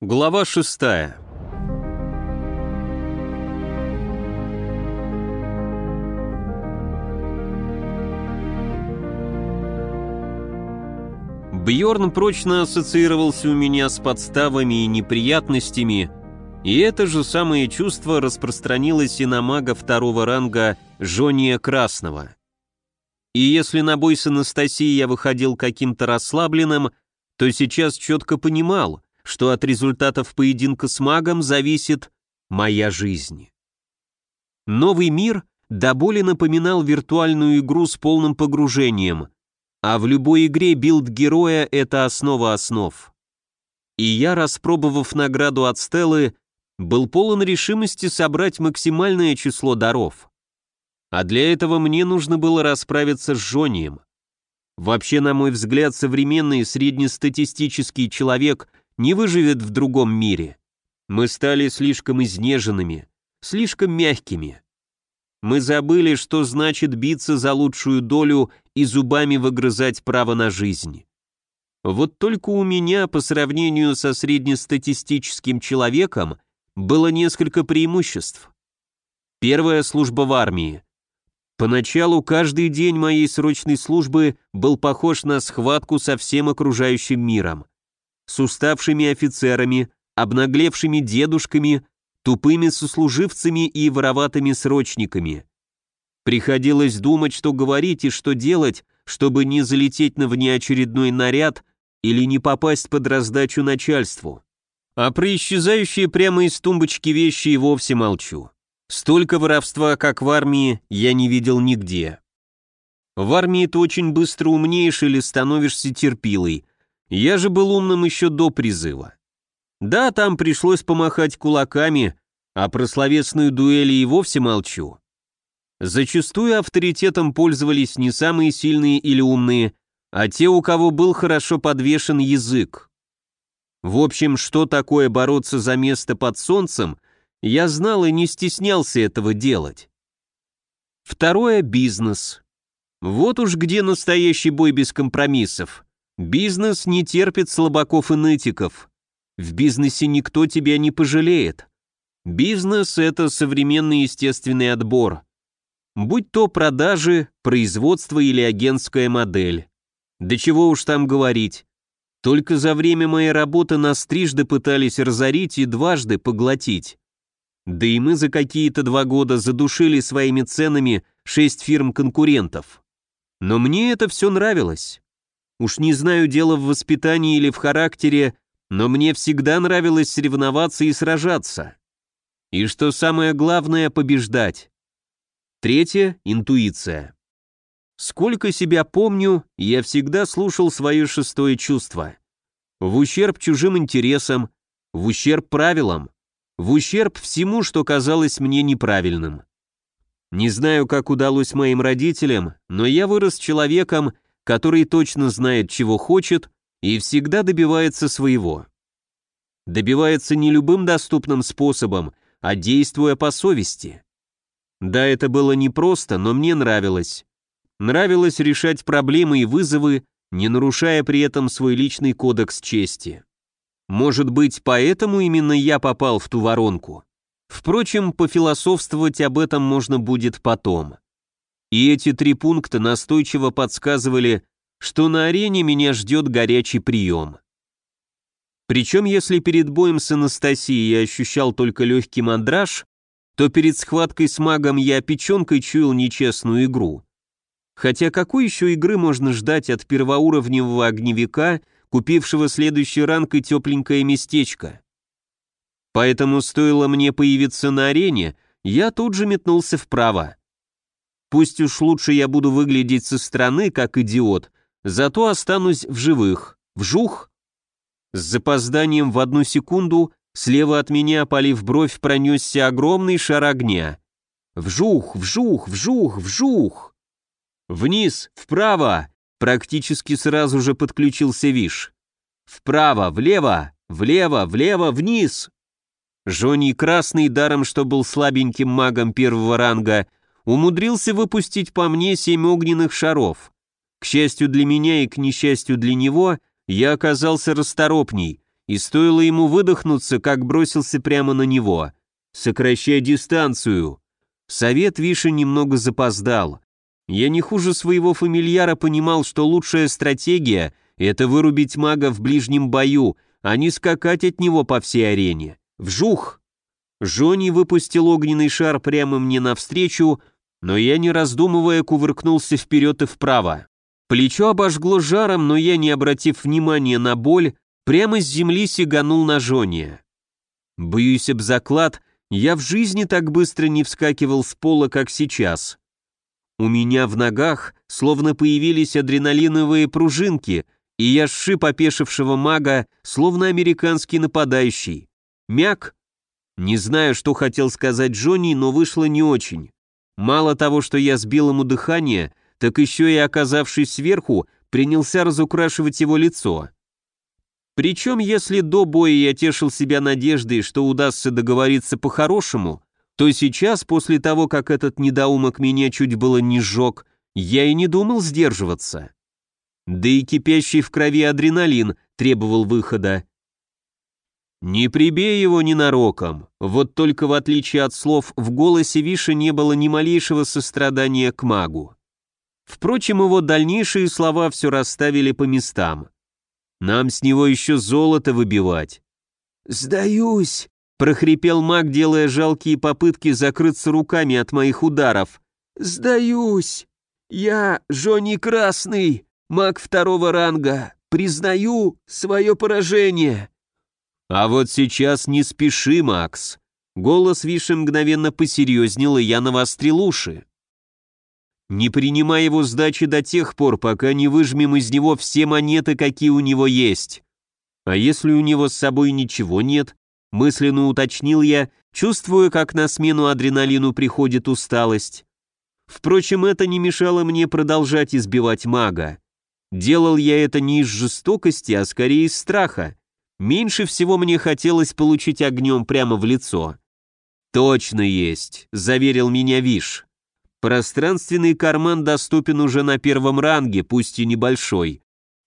Глава шестая. Бьорн прочно ассоциировался у меня с подставами и неприятностями, и это же самое чувство распространилось и на мага второго ранга Жония Красного. И если на бой с Анастасией я выходил каким-то расслабленным, то сейчас четко понимал, что от результатов поединка с магом зависит моя жизнь. Новый мир до боли напоминал виртуальную игру с полным погружением, а в любой игре build героя — это основа основ. И я, распробовав награду от Стеллы, был полон решимости собрать максимальное число даров. А для этого мне нужно было расправиться с Жонием. Вообще, на мой взгляд, современный среднестатистический человек — не выживет в другом мире. Мы стали слишком изнеженными, слишком мягкими. Мы забыли, что значит биться за лучшую долю и зубами выгрызать право на жизнь. Вот только у меня, по сравнению со среднестатистическим человеком, было несколько преимуществ. Первая служба в армии. Поначалу каждый день моей срочной службы был похож на схватку со всем окружающим миром с уставшими офицерами, обнаглевшими дедушками, тупыми сослуживцами и вороватыми срочниками. Приходилось думать, что говорить и что делать, чтобы не залететь на внеочередной наряд или не попасть под раздачу начальству. А про исчезающие прямо из тумбочки вещи и вовсе молчу. Столько воровства, как в армии, я не видел нигде. В армии ты очень быстро умнеешь или становишься терпилой, я же был умным еще до призыва. Да, там пришлось помахать кулаками, а про словесную дуэли и вовсе молчу. Зачастую авторитетом пользовались не самые сильные или умные, а те, у кого был хорошо подвешен язык. В общем, что такое бороться за место под солнцем, я знал и не стеснялся этого делать. Второе – бизнес. Вот уж где настоящий бой без компромиссов. Бизнес не терпит слабаков и нытиков. В бизнесе никто тебя не пожалеет. Бизнес – это современный естественный отбор. Будь то продажи, производство или агентская модель. Да чего уж там говорить. Только за время моей работы нас трижды пытались разорить и дважды поглотить. Да и мы за какие-то два года задушили своими ценами шесть фирм конкурентов. Но мне это все нравилось. Уж не знаю, дело в воспитании или в характере, но мне всегда нравилось соревноваться и сражаться. И что самое главное, побеждать. Третье — интуиция. Сколько себя помню, я всегда слушал свое шестое чувство. В ущерб чужим интересам, в ущерб правилам, в ущерб всему, что казалось мне неправильным. Не знаю, как удалось моим родителям, но я вырос человеком, который точно знает, чего хочет, и всегда добивается своего. Добивается не любым доступным способом, а действуя по совести. Да, это было непросто, но мне нравилось. Нравилось решать проблемы и вызовы, не нарушая при этом свой личный кодекс чести. Может быть, поэтому именно я попал в ту воронку. Впрочем, пофилософствовать об этом можно будет потом. И эти три пункта настойчиво подсказывали, что на арене меня ждет горячий прием. Причем, если перед боем с Анастасией я ощущал только легкий мандраж, то перед схваткой с магом я печенкой чуял нечестную игру. Хотя какой еще игры можно ждать от первоуровневого огневика, купившего следующий ранг и тепленькое местечко? Поэтому стоило мне появиться на арене, я тут же метнулся вправо. Пусть уж лучше я буду выглядеть со стороны, как идиот, зато останусь в живых. Вжух! С запозданием в одну секунду слева от меня, опалив бровь, пронесся огромный шар огня. Вжух, вжух, вжух, вжух! Вниз, вправо! Практически сразу же подключился Виш. Вправо, влево, влево, влево, вниз! Жони Красный, даром что был слабеньким магом первого ранга, умудрился выпустить по мне семь огненных шаров. К счастью для меня и к несчастью для него, я оказался расторопней, и стоило ему выдохнуться, как бросился прямо на него. «Сокращай дистанцию!» Совет Виши немного запоздал. Я не хуже своего фамильяра понимал, что лучшая стратегия — это вырубить мага в ближнем бою, а не скакать от него по всей арене. Вжух! Жони выпустил огненный шар прямо мне навстречу, но я, не раздумывая, кувыркнулся вперед и вправо. Плечо обожгло жаром, но я, не обратив внимания на боль, прямо с земли сиганул на Жония. Боюсь об заклад, я в жизни так быстро не вскакивал с пола, как сейчас. У меня в ногах словно появились адреналиновые пружинки, и я сшиб опешившего мага, словно американский нападающий. Мяк? Не знаю, что хотел сказать Джонни, но вышло не очень. Мало того, что я сбил ему дыхание, так еще и оказавшись сверху, принялся разукрашивать его лицо. Причем, если до боя я тешил себя надеждой, что удастся договориться по-хорошему, то сейчас, после того, как этот недоумок меня чуть было не сжег, я и не думал сдерживаться. Да и кипящий в крови адреналин требовал выхода. Не прибей его ненароком. Вот только в отличие от слов в голосе Виши не было ни малейшего сострадания к магу. Впрочем, его дальнейшие слова все расставили по местам. Нам с него еще золото выбивать. «Сдаюсь!» — прохрипел маг, делая жалкие попытки закрыться руками от моих ударов. «Сдаюсь! Я Жони Красный, маг второго ранга, признаю свое поражение!» «А вот сейчас не спеши, Макс!» Голос Виши мгновенно посерьезнел, и я навострил уши. «Не принимай его сдачи до тех пор, пока не выжмем из него все монеты, какие у него есть. А если у него с собой ничего нет?» Мысленно уточнил я, чувствуя, как на смену адреналину приходит усталость. Впрочем, это не мешало мне продолжать избивать мага. Делал я это не из жестокости, а скорее из страха. Меньше всего мне хотелось получить огнем прямо в лицо. «Точно есть», — заверил меня Виш. «Пространственный карман доступен уже на первом ранге, пусть и небольшой.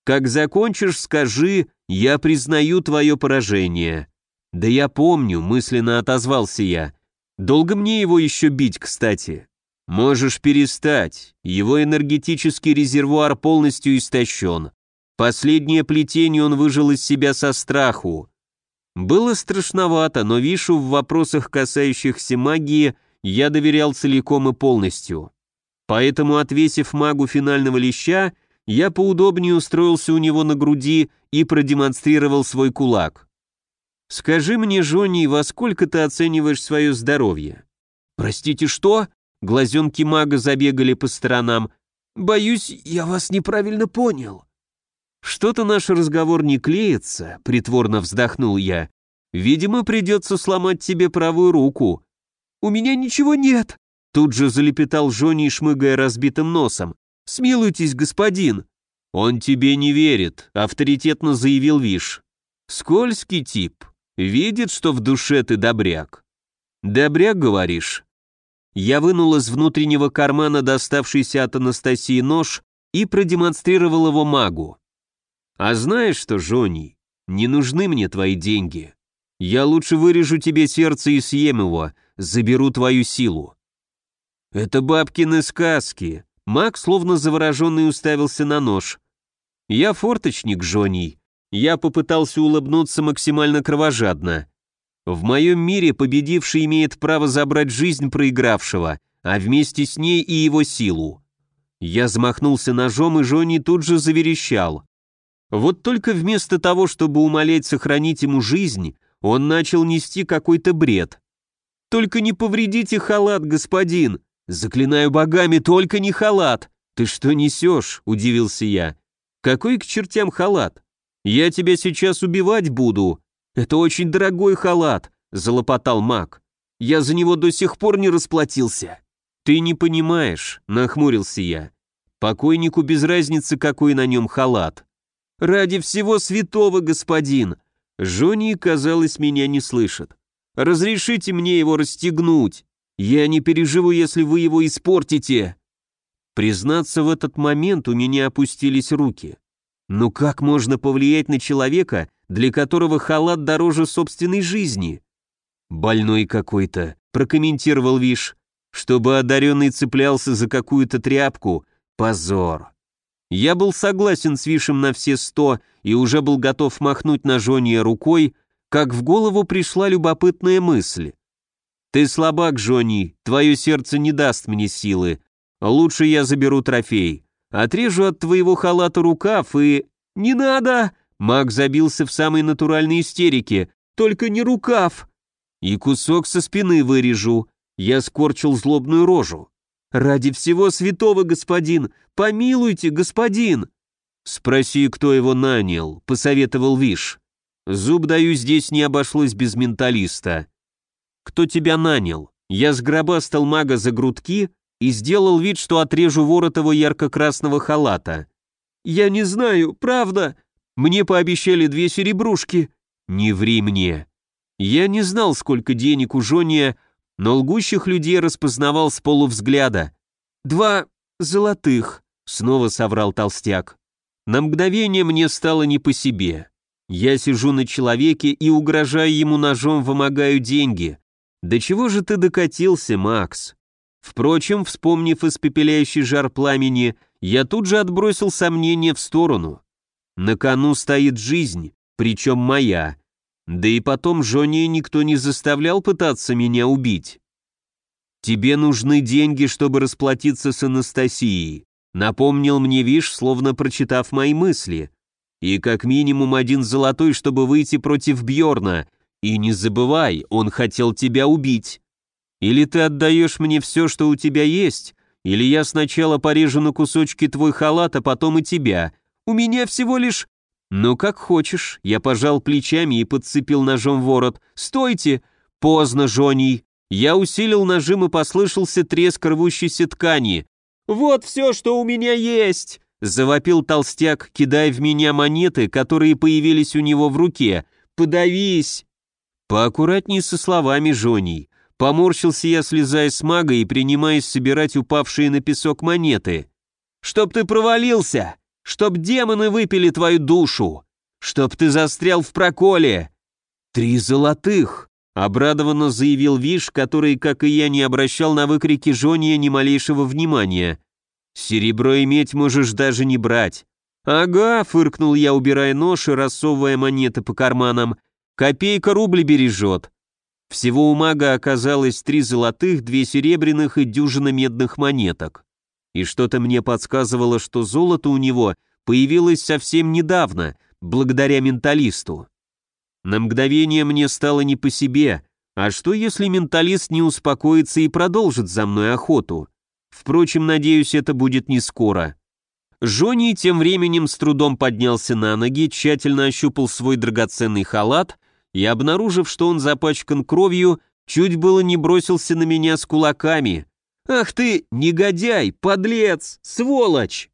Как закончишь, скажи, я признаю твое поражение». «Да я помню», — мысленно отозвался я. «Долго мне его еще бить, кстати?» «Можешь перестать. Его энергетический резервуар полностью истощен. Последнее плетение он выжил из себя со страху. Было страшновато, но Вишу в вопросах, касающихся магии, я доверял целиком и полностью. Поэтому, отвесив магу финального леща, я поудобнее устроился у него на груди и продемонстрировал свой кулак. «Скажи мне, Жонни, во сколько ты оцениваешь свое здоровье?» «Простите, что?» Глазенки мага забегали по сторонам. «Боюсь, я вас неправильно понял». «Что-то наш разговор не клеится», — притворно вздохнул я. «Видимо, придется сломать тебе правую руку». «У меня ничего нет», — тут же залепетал Жони, шмыгая разбитым носом. «Смилуйтесь, господин». «Он тебе не верит», — авторитетно заявил Виш. «Скользкий тип. Видит, что в душе ты добряк». «Добряк, говоришь?» Я вынул из внутреннего кармана доставшийся от Анастасии нож и продемонстрировал его магу. «А знаешь что, Жони, не нужны мне твои деньги. Я лучше вырежу тебе сердце и съем его, заберу твою силу». «Это бабкины сказки», Маг, словно завороженный, уставился на нож. «Я форточник, Жоний». Я попытался улыбнуться максимально кровожадно. В моем мире победивший имеет право забрать жизнь проигравшего, а вместе с ней и его силу. Я замахнулся ножом, и Жони тут же заверещал. Вот только вместо того, чтобы умолять сохранить ему жизнь, он начал нести какой-то бред. «Только не повредите халат, господин! Заклинаю богами, только не халат!» «Ты что несешь?» – удивился я. «Какой к чертям халат? Я тебя сейчас убивать буду!» «Это очень дорогой халат», — залопотал маг. «Я за него до сих пор не расплатился». «Ты не понимаешь», — нахмурился я. «Покойнику без разницы, какой на нем халат». «Ради всего святого, господин!» Жони, казалось, меня не слышит. «Разрешите мне его расстегнуть. Я не переживу, если вы его испортите». Признаться, в этот момент у меня опустились руки. Ну как можно повлиять на человека, для которого халат дороже собственной жизни. «Больной какой-то», — прокомментировал Виш. «Чтобы одаренный цеплялся за какую-то тряпку, позор». Я был согласен с Вишем на все сто и уже был готов махнуть на Жония рукой, как в голову пришла любопытная мысль. «Ты слабак, Жони, твое сердце не даст мне силы. Лучше я заберу трофей. Отрежу от твоего халата рукав и...» «Не надо!» Маг забился в самой натуральной истерике. «Только не рукав!» «И кусок со спины вырежу!» Я скорчил злобную рожу. «Ради всего святого, господин! Помилуйте, господин!» «Спроси, кто его нанял», — посоветовал Виш. «Зуб даю, здесь не обошлось без менталиста». «Кто тебя нанял?» Я сгробастал мага за грудки и сделал вид, что отрежу ворот его ярко-красного халата. «Я не знаю, правда!» Мне пообещали две серебрушки. Не ври мне. Я не знал, сколько денег у Жония, но лгущих людей распознавал с полувзгляда. Два золотых, снова соврал толстяк. На мгновение мне стало не по себе. Я сижу на человеке и, угрожая ему ножом, вымогаю деньги. Да чего же ты докатился, Макс? Впрочем, вспомнив испепеляющий жар пламени, я тут же отбросил сомнения в сторону. На кону стоит жизнь, причем моя. Да и потом Жоне никто не заставлял пытаться меня убить. Тебе нужны деньги, чтобы расплатиться с Анастасией. Напомнил мне Виш, словно прочитав мои мысли. И как минимум один золотой, чтобы выйти против Бьорна. И не забывай, он хотел тебя убить. Или ты отдаешь мне все, что у тебя есть, или я сначала порежу на кусочки твой халат, а потом и тебя, у меня всего лишь...» «Ну, как хочешь». Я пожал плечами и подцепил ножом ворот. «Стойте!» «Поздно, Жоний». Я усилил нажим и послышался треск рвущейся ткани. «Вот все, что у меня есть!» Завопил толстяк, кидая в меня монеты, которые появились у него в руке. «Подавись!» Поаккуратней со словами Жоний. Поморщился я, слезая с мага и принимаясь собирать упавшие на песок монеты. «Чтоб ты провалился!» Чтоб демоны выпили твою душу! Чтоб ты застрял в проколе!» «Три золотых!» — обрадованно заявил Виш, который, как и я, не обращал на выкрики Жония ни малейшего внимания. «Серебро и медь можешь даже не брать. «Ага», — фыркнул я, убирая нож и рассовывая монеты по карманам. «Копейка рубль бережет». Всего у мага оказалось три золотых, две серебряных и дюжина медных монеток. И что-то мне подсказывало, что золото у него появилось совсем недавно, благодаря менталисту. На мгновение мне стало не по себе, а что если менталист не успокоится и продолжит за мной охоту? Впрочем, надеюсь, это будет не скоро. Жони тем временем с трудом поднялся на ноги, тщательно ощупал свой драгоценный халат и, обнаружив, что он запачкан кровью, чуть было не бросился на меня с кулаками. «Ах ты, негодяй, подлец, сволочь!»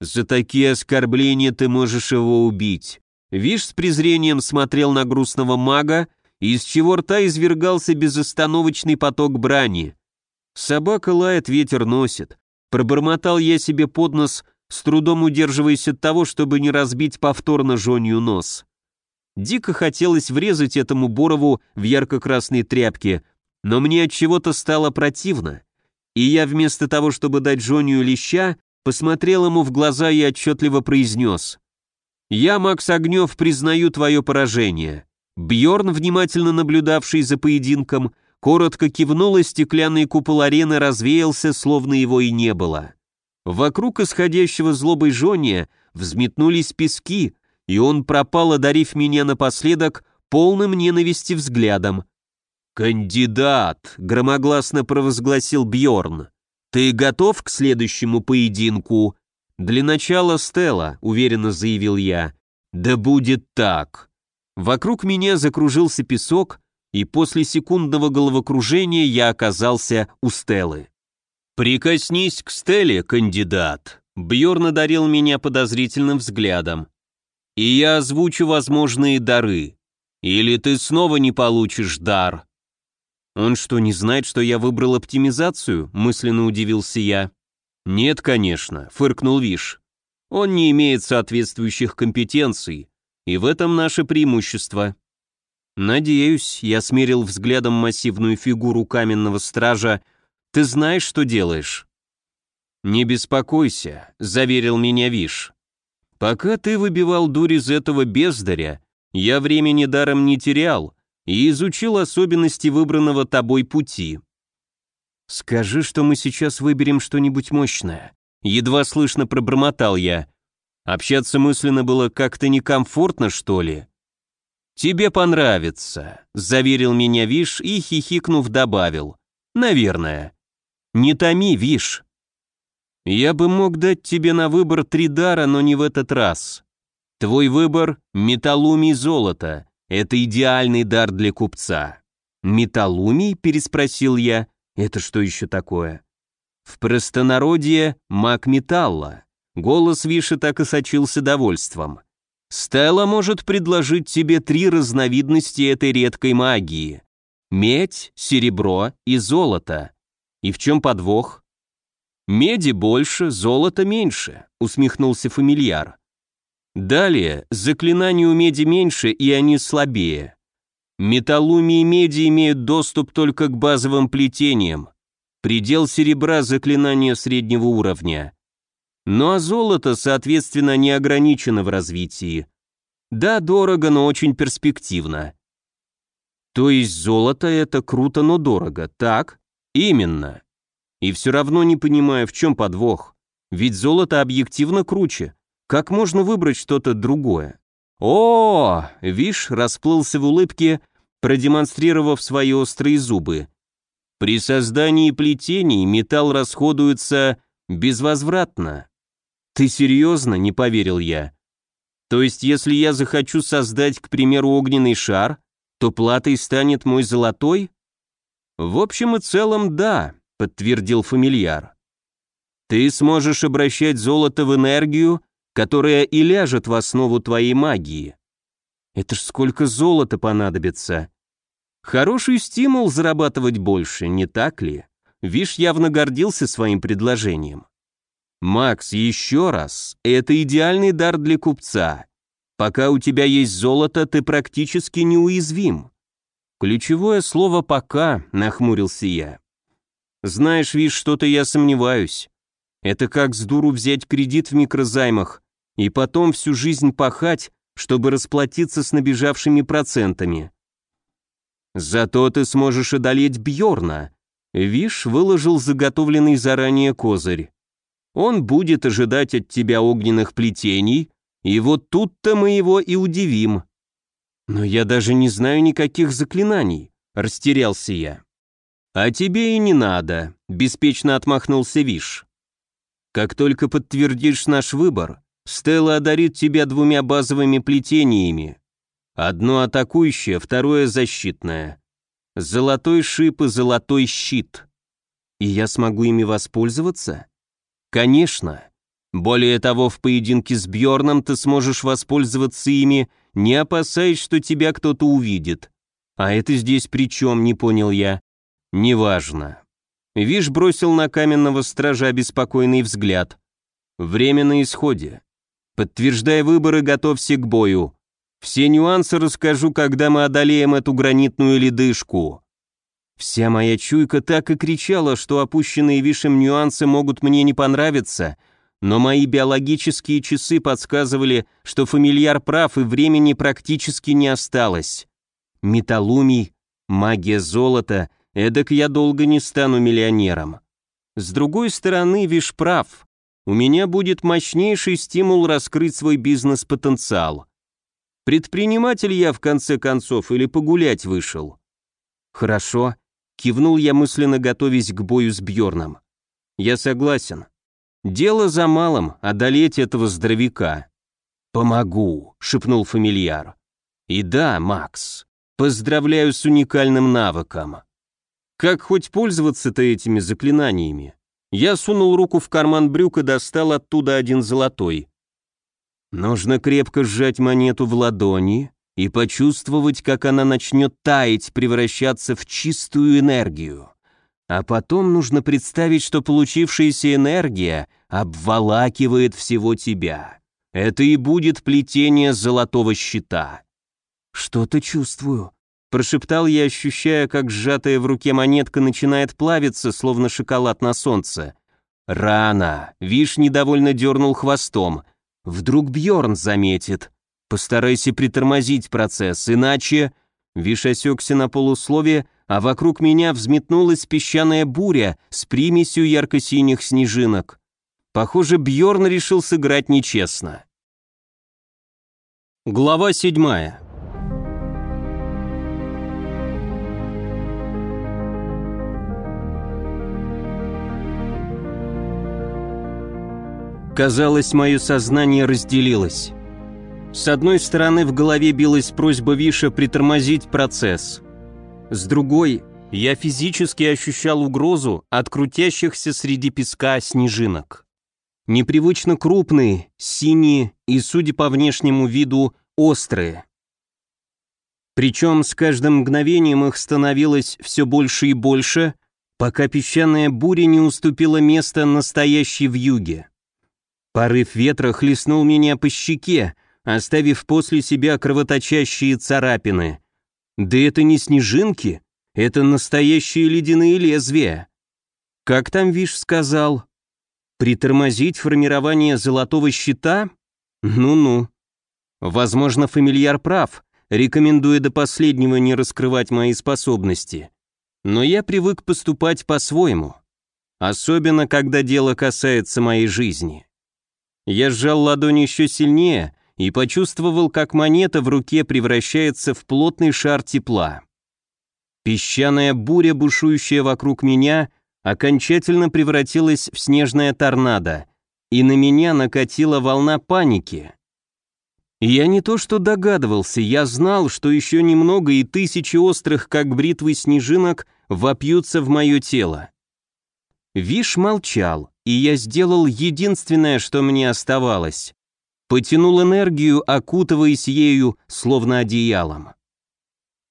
«За такие оскорбления ты можешь его убить». Виш с презрением смотрел на грустного мага, из чего рта извергался безостановочный поток брани. «Собака лает, ветер носит». Пробормотал я себе под нос, с трудом удерживаясь от того, чтобы не разбить повторно Жонью нос. Дико хотелось врезать этому Борову в ярко-красной тряпке, но мне от чего-то стало противно. И я вместо того, чтобы дать Жонию леща, посмотрел ему в глаза и отчетливо произнес. «Я, Макс Огнев, признаю твое поражение». Бьорн, внимательно наблюдавший за поединком, коротко кивнул, и стеклянный купол арены развеялся, словно его и не было. Вокруг исходящего злобой жония взметнулись пески, и он пропал, одарив меня напоследок полным ненависти взглядом. «Кандидат!» — громогласно провозгласил Бьорн. «Ты готов к следующему поединку?» «Для начала Стелла», — уверенно заявил я. «Да будет так». Вокруг меня закружился песок, и после секундного головокружения я оказался у Стеллы. «Прикоснись к Стелле, кандидат!» Бьорн одарил меня подозрительным взглядом. «И я озвучу возможные дары. Или ты снова не получишь дар?» «Он что, не знает, что я выбрал оптимизацию?» мысленно удивился я. «Нет, конечно», — фыркнул Виш. «Он не имеет соответствующих компетенций, и в этом наше преимущество». «Надеюсь», — я смерил взглядом массивную фигуру каменного стража, — ты знаешь, что делаешь?» «Не беспокойся», — заверил меня Виш. «Пока ты выбивал дурь из этого бездаря, я времени даром не терял и изучил особенности выбранного тобой пути». «Скажи, что мы сейчас выберем что-нибудь мощное», — едва слышно пробормотал я. Общаться мысленно было как-то некомфортно, что ли? «Тебе понравится», — заверил меня Виш и, хихикнув, добавил. «Наверное». Не томи, Виш. Я бы мог дать тебе на выбор три дара, но не в этот раз. Твой выбор — металлумий золото. Это идеальный дар для купца. Металлумий? переспросил я. Это что еще такое? В простонародье маг металла. Голос Виши так и сочился довольством. Стелла может предложить тебе три разновидности этой редкой магии. Медь, серебро и золото. И в чем подвох? Меди больше, золота меньше, усмехнулся фамильяр. Далее, заклинаний у меди меньше, и они слабее. Металлуми и меди имеют доступ только к базовым плетениям. Предел серебра заклинания среднего уровня. Ну а золото, соответственно, не ограничено в развитии. Да, дорого, но очень перспективно. То есть золото это круто, но дорого, так? Именно. И все равно не понимаю, в чем подвох. Ведь золото объективно круче. Как можно выбрать что-то другое? О, Виш расплылся в улыбке, продемонстрировав свои острые зубы. При создании плетений металл расходуется безвозвратно. Ты серьезно? Не поверил я. То есть, если я захочу создать, к примеру, огненный шар, то платой станет мой золотой? «В общем и целом, да», — подтвердил фамильяр. «Ты сможешь обращать золото в энергию, которая и ляжет в основу твоей магии. Это ж сколько золота понадобится. Хороший стимул зарабатывать больше, не так ли?» Виш явно гордился своим предложением. «Макс, еще раз, это идеальный дар для купца. Пока у тебя есть золото, ты практически неуязвим. «Ключевое слово «пока», — нахмурился я. «Знаешь, видишь, что-то я сомневаюсь. Это как с дуру взять кредит в микрозаймах, и потом всю жизнь пахать, чтобы расплатиться с набежавшими процентами. Зато ты сможешь одолеть Бьорна. Виш выложил заготовленный заранее козырь. Он будет ожидать от тебя огненных плетений, и вот тут-то мы его и удивим. Но я даже не знаю никаких заклинаний, растерялся я. А тебе и не надо, беспечно отмахнулся Виш. Как только подтвердишь наш выбор, Стелла одарит тебя двумя базовыми плетениями. Одно атакующее, второе защитное. Золотой шип и золотой щит. И я смогу ими воспользоваться? Конечно. Более того, в поединке с Бьорном ты сможешь воспользоваться ими, не опасаясь, что тебя кто-то увидит. А это здесь при чем, не понял я. Неважно. Виш бросил на каменного стража обеспокоенный взгляд. Время на исходе. Подтверждай выборы, готовься к бою. Все нюансы расскажу, когда мы одолеем эту гранитную ледышку. Вся моя чуйка так и кричала, что опущенные Вишем нюансы могут мне не понравиться, но мои биологические часы подсказывали, что фамильяр прав и времени практически не осталось. Металлумий, магия золота, эдак я долго не стану миллионером. С другой стороны, Виш прав. У меня будет мощнейший стимул раскрыть свой бизнес-потенциал. Предприниматель я, в конце концов, или погулять вышел? Хорошо, Кивнул я мысленно, готовясь к бою с Бьорном. Я согласен. Дело за малым — одолеть этого здоровяка. «Помогу», — шепнул фамильяр. «И да, Макс, поздравляю с уникальным навыком». Как хоть пользоваться-то этими заклинаниями? Я сунул руку в карман брюк и достал оттуда один золотой. Нужно крепко сжать монету в ладони, и почувствовать, как она начнет таять, превращаться в чистую энергию. А потом нужно представить, что получившаяся энергия обволакивает всего тебя. Это и будет плетение золотого щита. «Что-то чувствую», — прошептал я, ощущая, как сжатая в руке монетка начинает плавиться, словно шоколад на солнце. «Рано!» — Виш недовольно дернул хвостом. «Вдруг Бьорн заметит». Постарайся притормозить процесс, иначе...» Виш осекся на полусловие, а вокруг меня взметнулась песчаная буря с примесью ярко-синих снежинок. Похоже, Бьорн решил сыграть нечестно. Глава седьмая. Казалось, мое сознание разделилось. С одной стороны, в голове билась просьба Виша притормозить процесс. С другой, я физически ощущал угрозу от крутящихся среди песка снежинок. Непривычно крупные, синие и, судя по внешнему виду, острые. Причем с каждым мгновением их становилось все больше и больше, пока песчаная буря не уступила место настоящей вьюге. Порыв ветра хлестнул меня по щеке, оставив после себя кровоточащие царапины. Да это не снежинки, это настоящие ледяные лезвия. Как там Виш сказал? Притормозить формирование золотого щита? Ну-ну. Возможно, фамильяр прав, рекомендуя до последнего не раскрывать мои способности. Но я привык поступать по-своему. Особенно, когда дело касается моей жизни. Я сжал ладонь еще сильнее, и почувствовал, как монета в руке превращается в плотный шар тепла. Песчаная буря, бушующая вокруг меня, окончательно превратилась в снежное торнадо, и на меня накатила волна паники. Я не то что догадывался, я знал, что еще немного и тысячи острых, как бритвы снежинок, вопьются в мое тело. Виш молчал, и я сделал единственное, что мне оставалось потянул энергию, окутываясь ею, словно одеялом.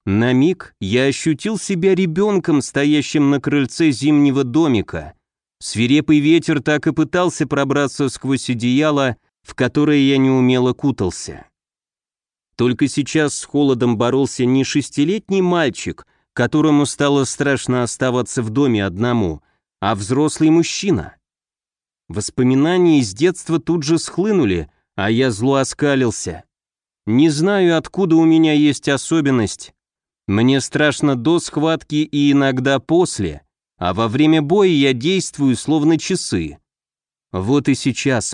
На миг я ощутил себя ребенком, стоящим на крыльце зимнего домика. Свирепый ветер так и пытался пробраться сквозь одеяло, в которое я неумело кутался. Только сейчас с холодом боролся не шестилетний мальчик, которому стало страшно оставаться в доме одному, а взрослый мужчина. Воспоминания из детства тут же схлынули, А я зло оскалился. Не знаю, откуда у меня есть особенность. Мне страшно до схватки и иногда после, а во время боя я действую словно часы. Вот и сейчас,